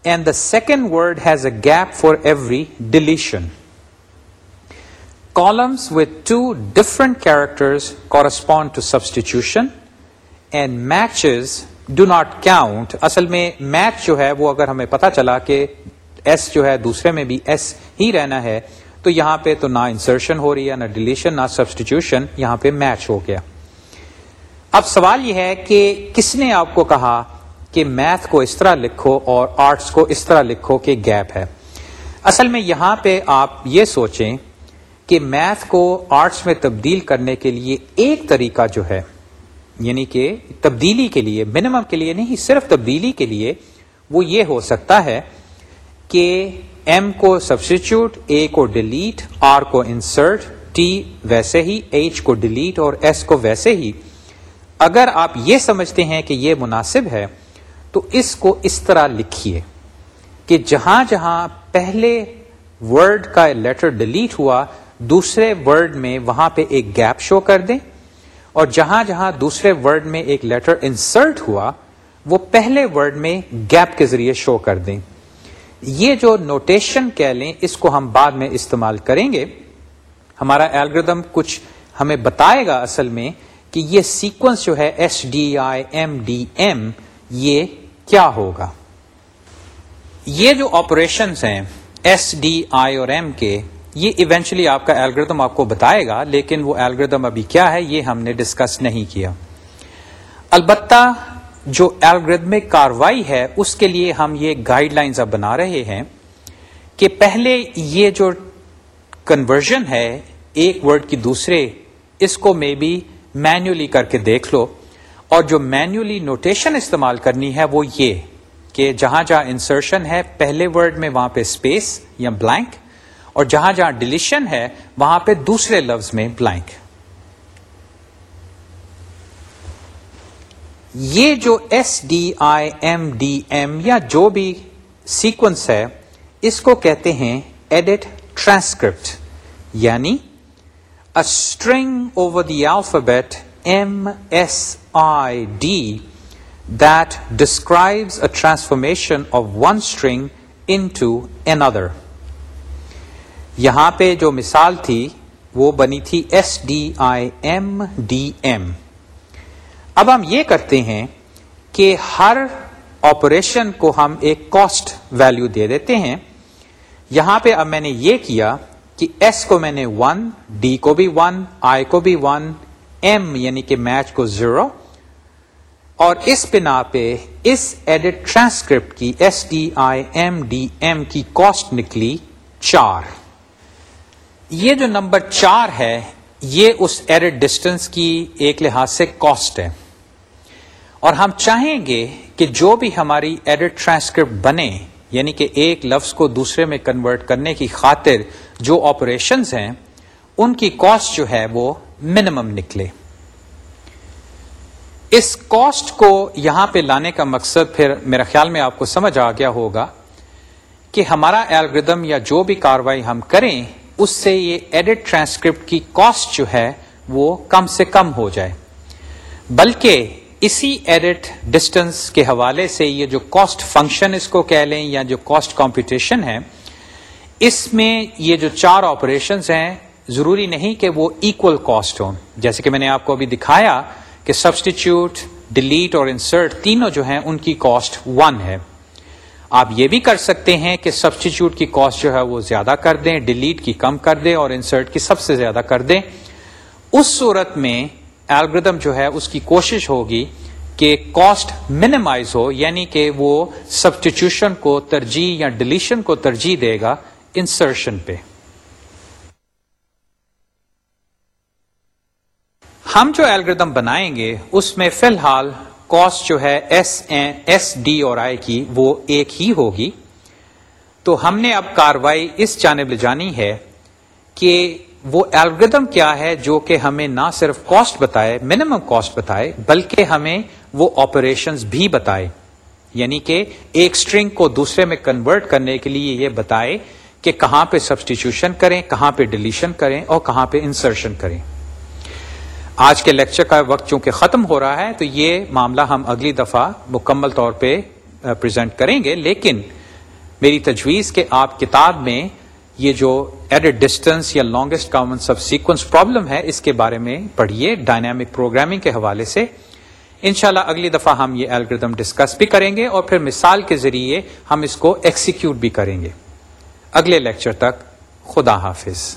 and the second word has a gap for every deletion columns with two different characters correspond to substitution and matches do not count اصل میں match جو ہے وہ اگر ہمیں پتا چلا کہ ایس جو ہے دوسرے میں بھی ایس ہی رہنا ہے، تو یہاں پہ تو نہ انسرشن ہو رہی ہے، نہ ڈیلیشن نہ سبسٹیچیوشن یہاں پہ میچ ہو گیا۔ اب سوال یہ ہے کہ کس نے آپ کو کہا کہ میتھ کو اس طرح لکھو اور آرٹس کو اس طرح لکھو کہ گیپ ہے؟ اصل میں یہاں پہ آپ یہ سوچیں کہ میتھ کو آرٹس میں تبدیل کرنے کے لیے ایک طریقہ جو ہے یعنی کہ تبدیلی کے لیے منیمم کے لیے نہیں، صرف تبدیلی کے لیے، وہ یہ ہو سکتا ہے کہ ایم کو سبسٹیچیوٹ اے کو ڈیلیٹ آر کو انسرٹ ٹی ویسے ہی ایچ کو ڈیلیٹ اور ایس کو ویسے ہی اگر آپ یہ سمجھتے ہیں کہ یہ مناسب ہے، تو اس کو اس طرح لکھیے کہ جہاں جہاں پہلے ورڈ کا لیٹر ڈیلیٹ ہوا، دوسرے ورڈ میں وہاں پہ ایک گیپ شو کر دیں اور جہاں جہاں دوسرے ورڈ میں ایک لیٹر انسرٹ ہوا، وہ پہلے ورڈ میں گیپ کے ذریعے شو کر دیں۔ یہ جو نوٹیشن کہہ لیں، اس کو ہم بعد میں استعمال کریں گے۔ ہمارا ایلگردم کچھ ہمیں بتائے گا اصل میں کہ یہ سیکوینس جو ہے S D I M D M یہ کیا ہوگا؟ یہ جو آپریشنس ہیں ایس ڈی آئی اور ایم کے، یہ ایونچولی آپ کا ایلگردم آپ کو بتائے گا، لیکن وہ ایلگردم ابھی کیا ہے، یہ ہم نے ڈسکس نہیں کیا۔ البتہ جو الگریدمک کاروائی ہے، اس کے لیے ہم یہ گائیڈ لائنز اب بنا رہے ہیں کہ پہلے یہ جو کنورژن ہے، ایک ورڈ کی دوسرے، اس کو مے بی مینولی کر کے دیکھ لو۔ اور جو مینولی نوٹیشن استعمال کرنی ہے وہ یہ کہ جہاں جہاں انسرشن ہے، پہلے ورڈ میں وہاں پہ اسپیس یا بلینک اور جہاں جہاں ڈلیشن ہے، وہاں پہ دوسرے لفظ میں بلینک یہ جو S D I M D M یا جو بھی سیکوینس ہے، اس کو کہتے ہیں ایڈٹ ٹرانسکرپٹ یعنی string over the alphabet M S I D that describes a transformation of one string into an other یہاں پہ جو مثال تھی، وہ بنی تھی S D I M D M اب ہم یہ کرتے ہیں کہ ہر آپریشن کو ہم ایک کاسٹ ویلو دے دیتے ہیں۔ یہاں پہ اب میں نے یہ کیا کہ ایس کو میں نے ون، ڈی کو بھی ون، آئی کو بھی ون، ایم یعنی کہ میچ کو زیرو، اور اس بنا پہ اس ایڈٹ ٹرانسکرپٹ کی S D I, M D, M کی کاسٹ نکلی چار۔ یہ جو نمبر چار ہے، یہ اس ایڈٹ ڈسٹینس کی ایک لحاظ سے کاسٹ ہے۔ اور ہم چاہیں گے کہ جو بھی ہماری ایڈٹ ٹرانسکرپٹ بنے یعنی کہ ایک لفظ کو دوسرے میں کنورٹ کرنے کی خاطر جو آپریشنز ہیں، ان کی کاسٹ جو ہے وہ منیمم نکلے۔ اس کاسٹ کو یہاں پہ لانے کا مقصد پھر میرا خیال میں آپ کو سمجھ آ گیا ہوگا کہ ہمارا ایلگردم یا جو بھی کاروائی ہم کریں، اس سے یہ ایڈٹ ٹرانسکرپٹ کی کاسٹ جو ہے وہ کم سے کم ہو جائے۔ بلکہ اسی ایڈٹ ڈسٹینس کے حوالے سے یہ جو کاسٹ فنکشن اس کو کہہ لیں یا جو کاسٹ کمپٹیشن ہے، اس میں یہ جو چار آپریشنس ہیں، ضروری نہیں کہ وہ ایکول کاسٹ ہوں۔ جیسے کہ میں نے آپ کو ابھی دکھایا کہ سبسٹیچیوٹ ڈیلیٹ اور انسرٹ تینوں جو ہیں، ان کی کاسٹ ون ہے۔ آپ یہ بھی کر سکتے ہیں کہ سبسٹیچیوٹ کی کاسٹ جو ہے وہ زیادہ کر دیں ڈیلیٹ کی کم کر دیں اور انسرٹ کی سب سے زیادہ کر دیں۔ اس صورت میں الگریدم جو ہے اس کی کوشش ہوگی کہ کاسٹ منیمائز ہو یعنی کہ وہ سبسٹیچیوشن کو ترجیح یا ڈلیشن کو ترجیح دے گا انسرشن پہ۔ ہم جو الگریدم بنائیں گے، اس میں فی الحال کاسٹ جو ہے ایس ایس ڈی اور آئی کی وہ ایک ہی ہوگی۔ تو ہم نے اب کاروائی اس جانب لے جانی ہے کہ وہ الگریدم کیا ہے جو کہ ہمیں نہ صرف کاسٹ بتائے منیمم کاسٹ بتائے، بلکہ ہمیں وہ آپریشنز بھی بتائے۔ یعنی کہ ایک اسٹرنگ کو دوسرے میں کنورٹ کرنے کے لیے یہ بتائے کہ کہاں پہ سبسٹیچیوشن کریں، کہاں پہ ڈلیشن کریں اور کہاں پہ انسرشن کریں۔ آج کے لیکچر کا وقت چونکہ ختم ہو رہا ہے تو یہ معاملہ ہم اگلی دفعہ مکمل طور پہ پریزنٹ کریں گے، لیکن میری تجویز کہ آپ کتاب میں یہ جو ایڈٹ ڈسٹینس یا longest common subsequence problem ہے، اس کے بارے میں پڑھیے ڈائنامک پروگرامنگ کے حوالے سے۔ انشاءاللہ اگلی دفعہ ہم یہ الگریدم ڈسکس بھی کریں گے اور پھر مثال کے ذریعے ہم اس کو ایکسیکیوٹ بھی کریں گے۔ اگلے لیکچر تک خدا حافظ۔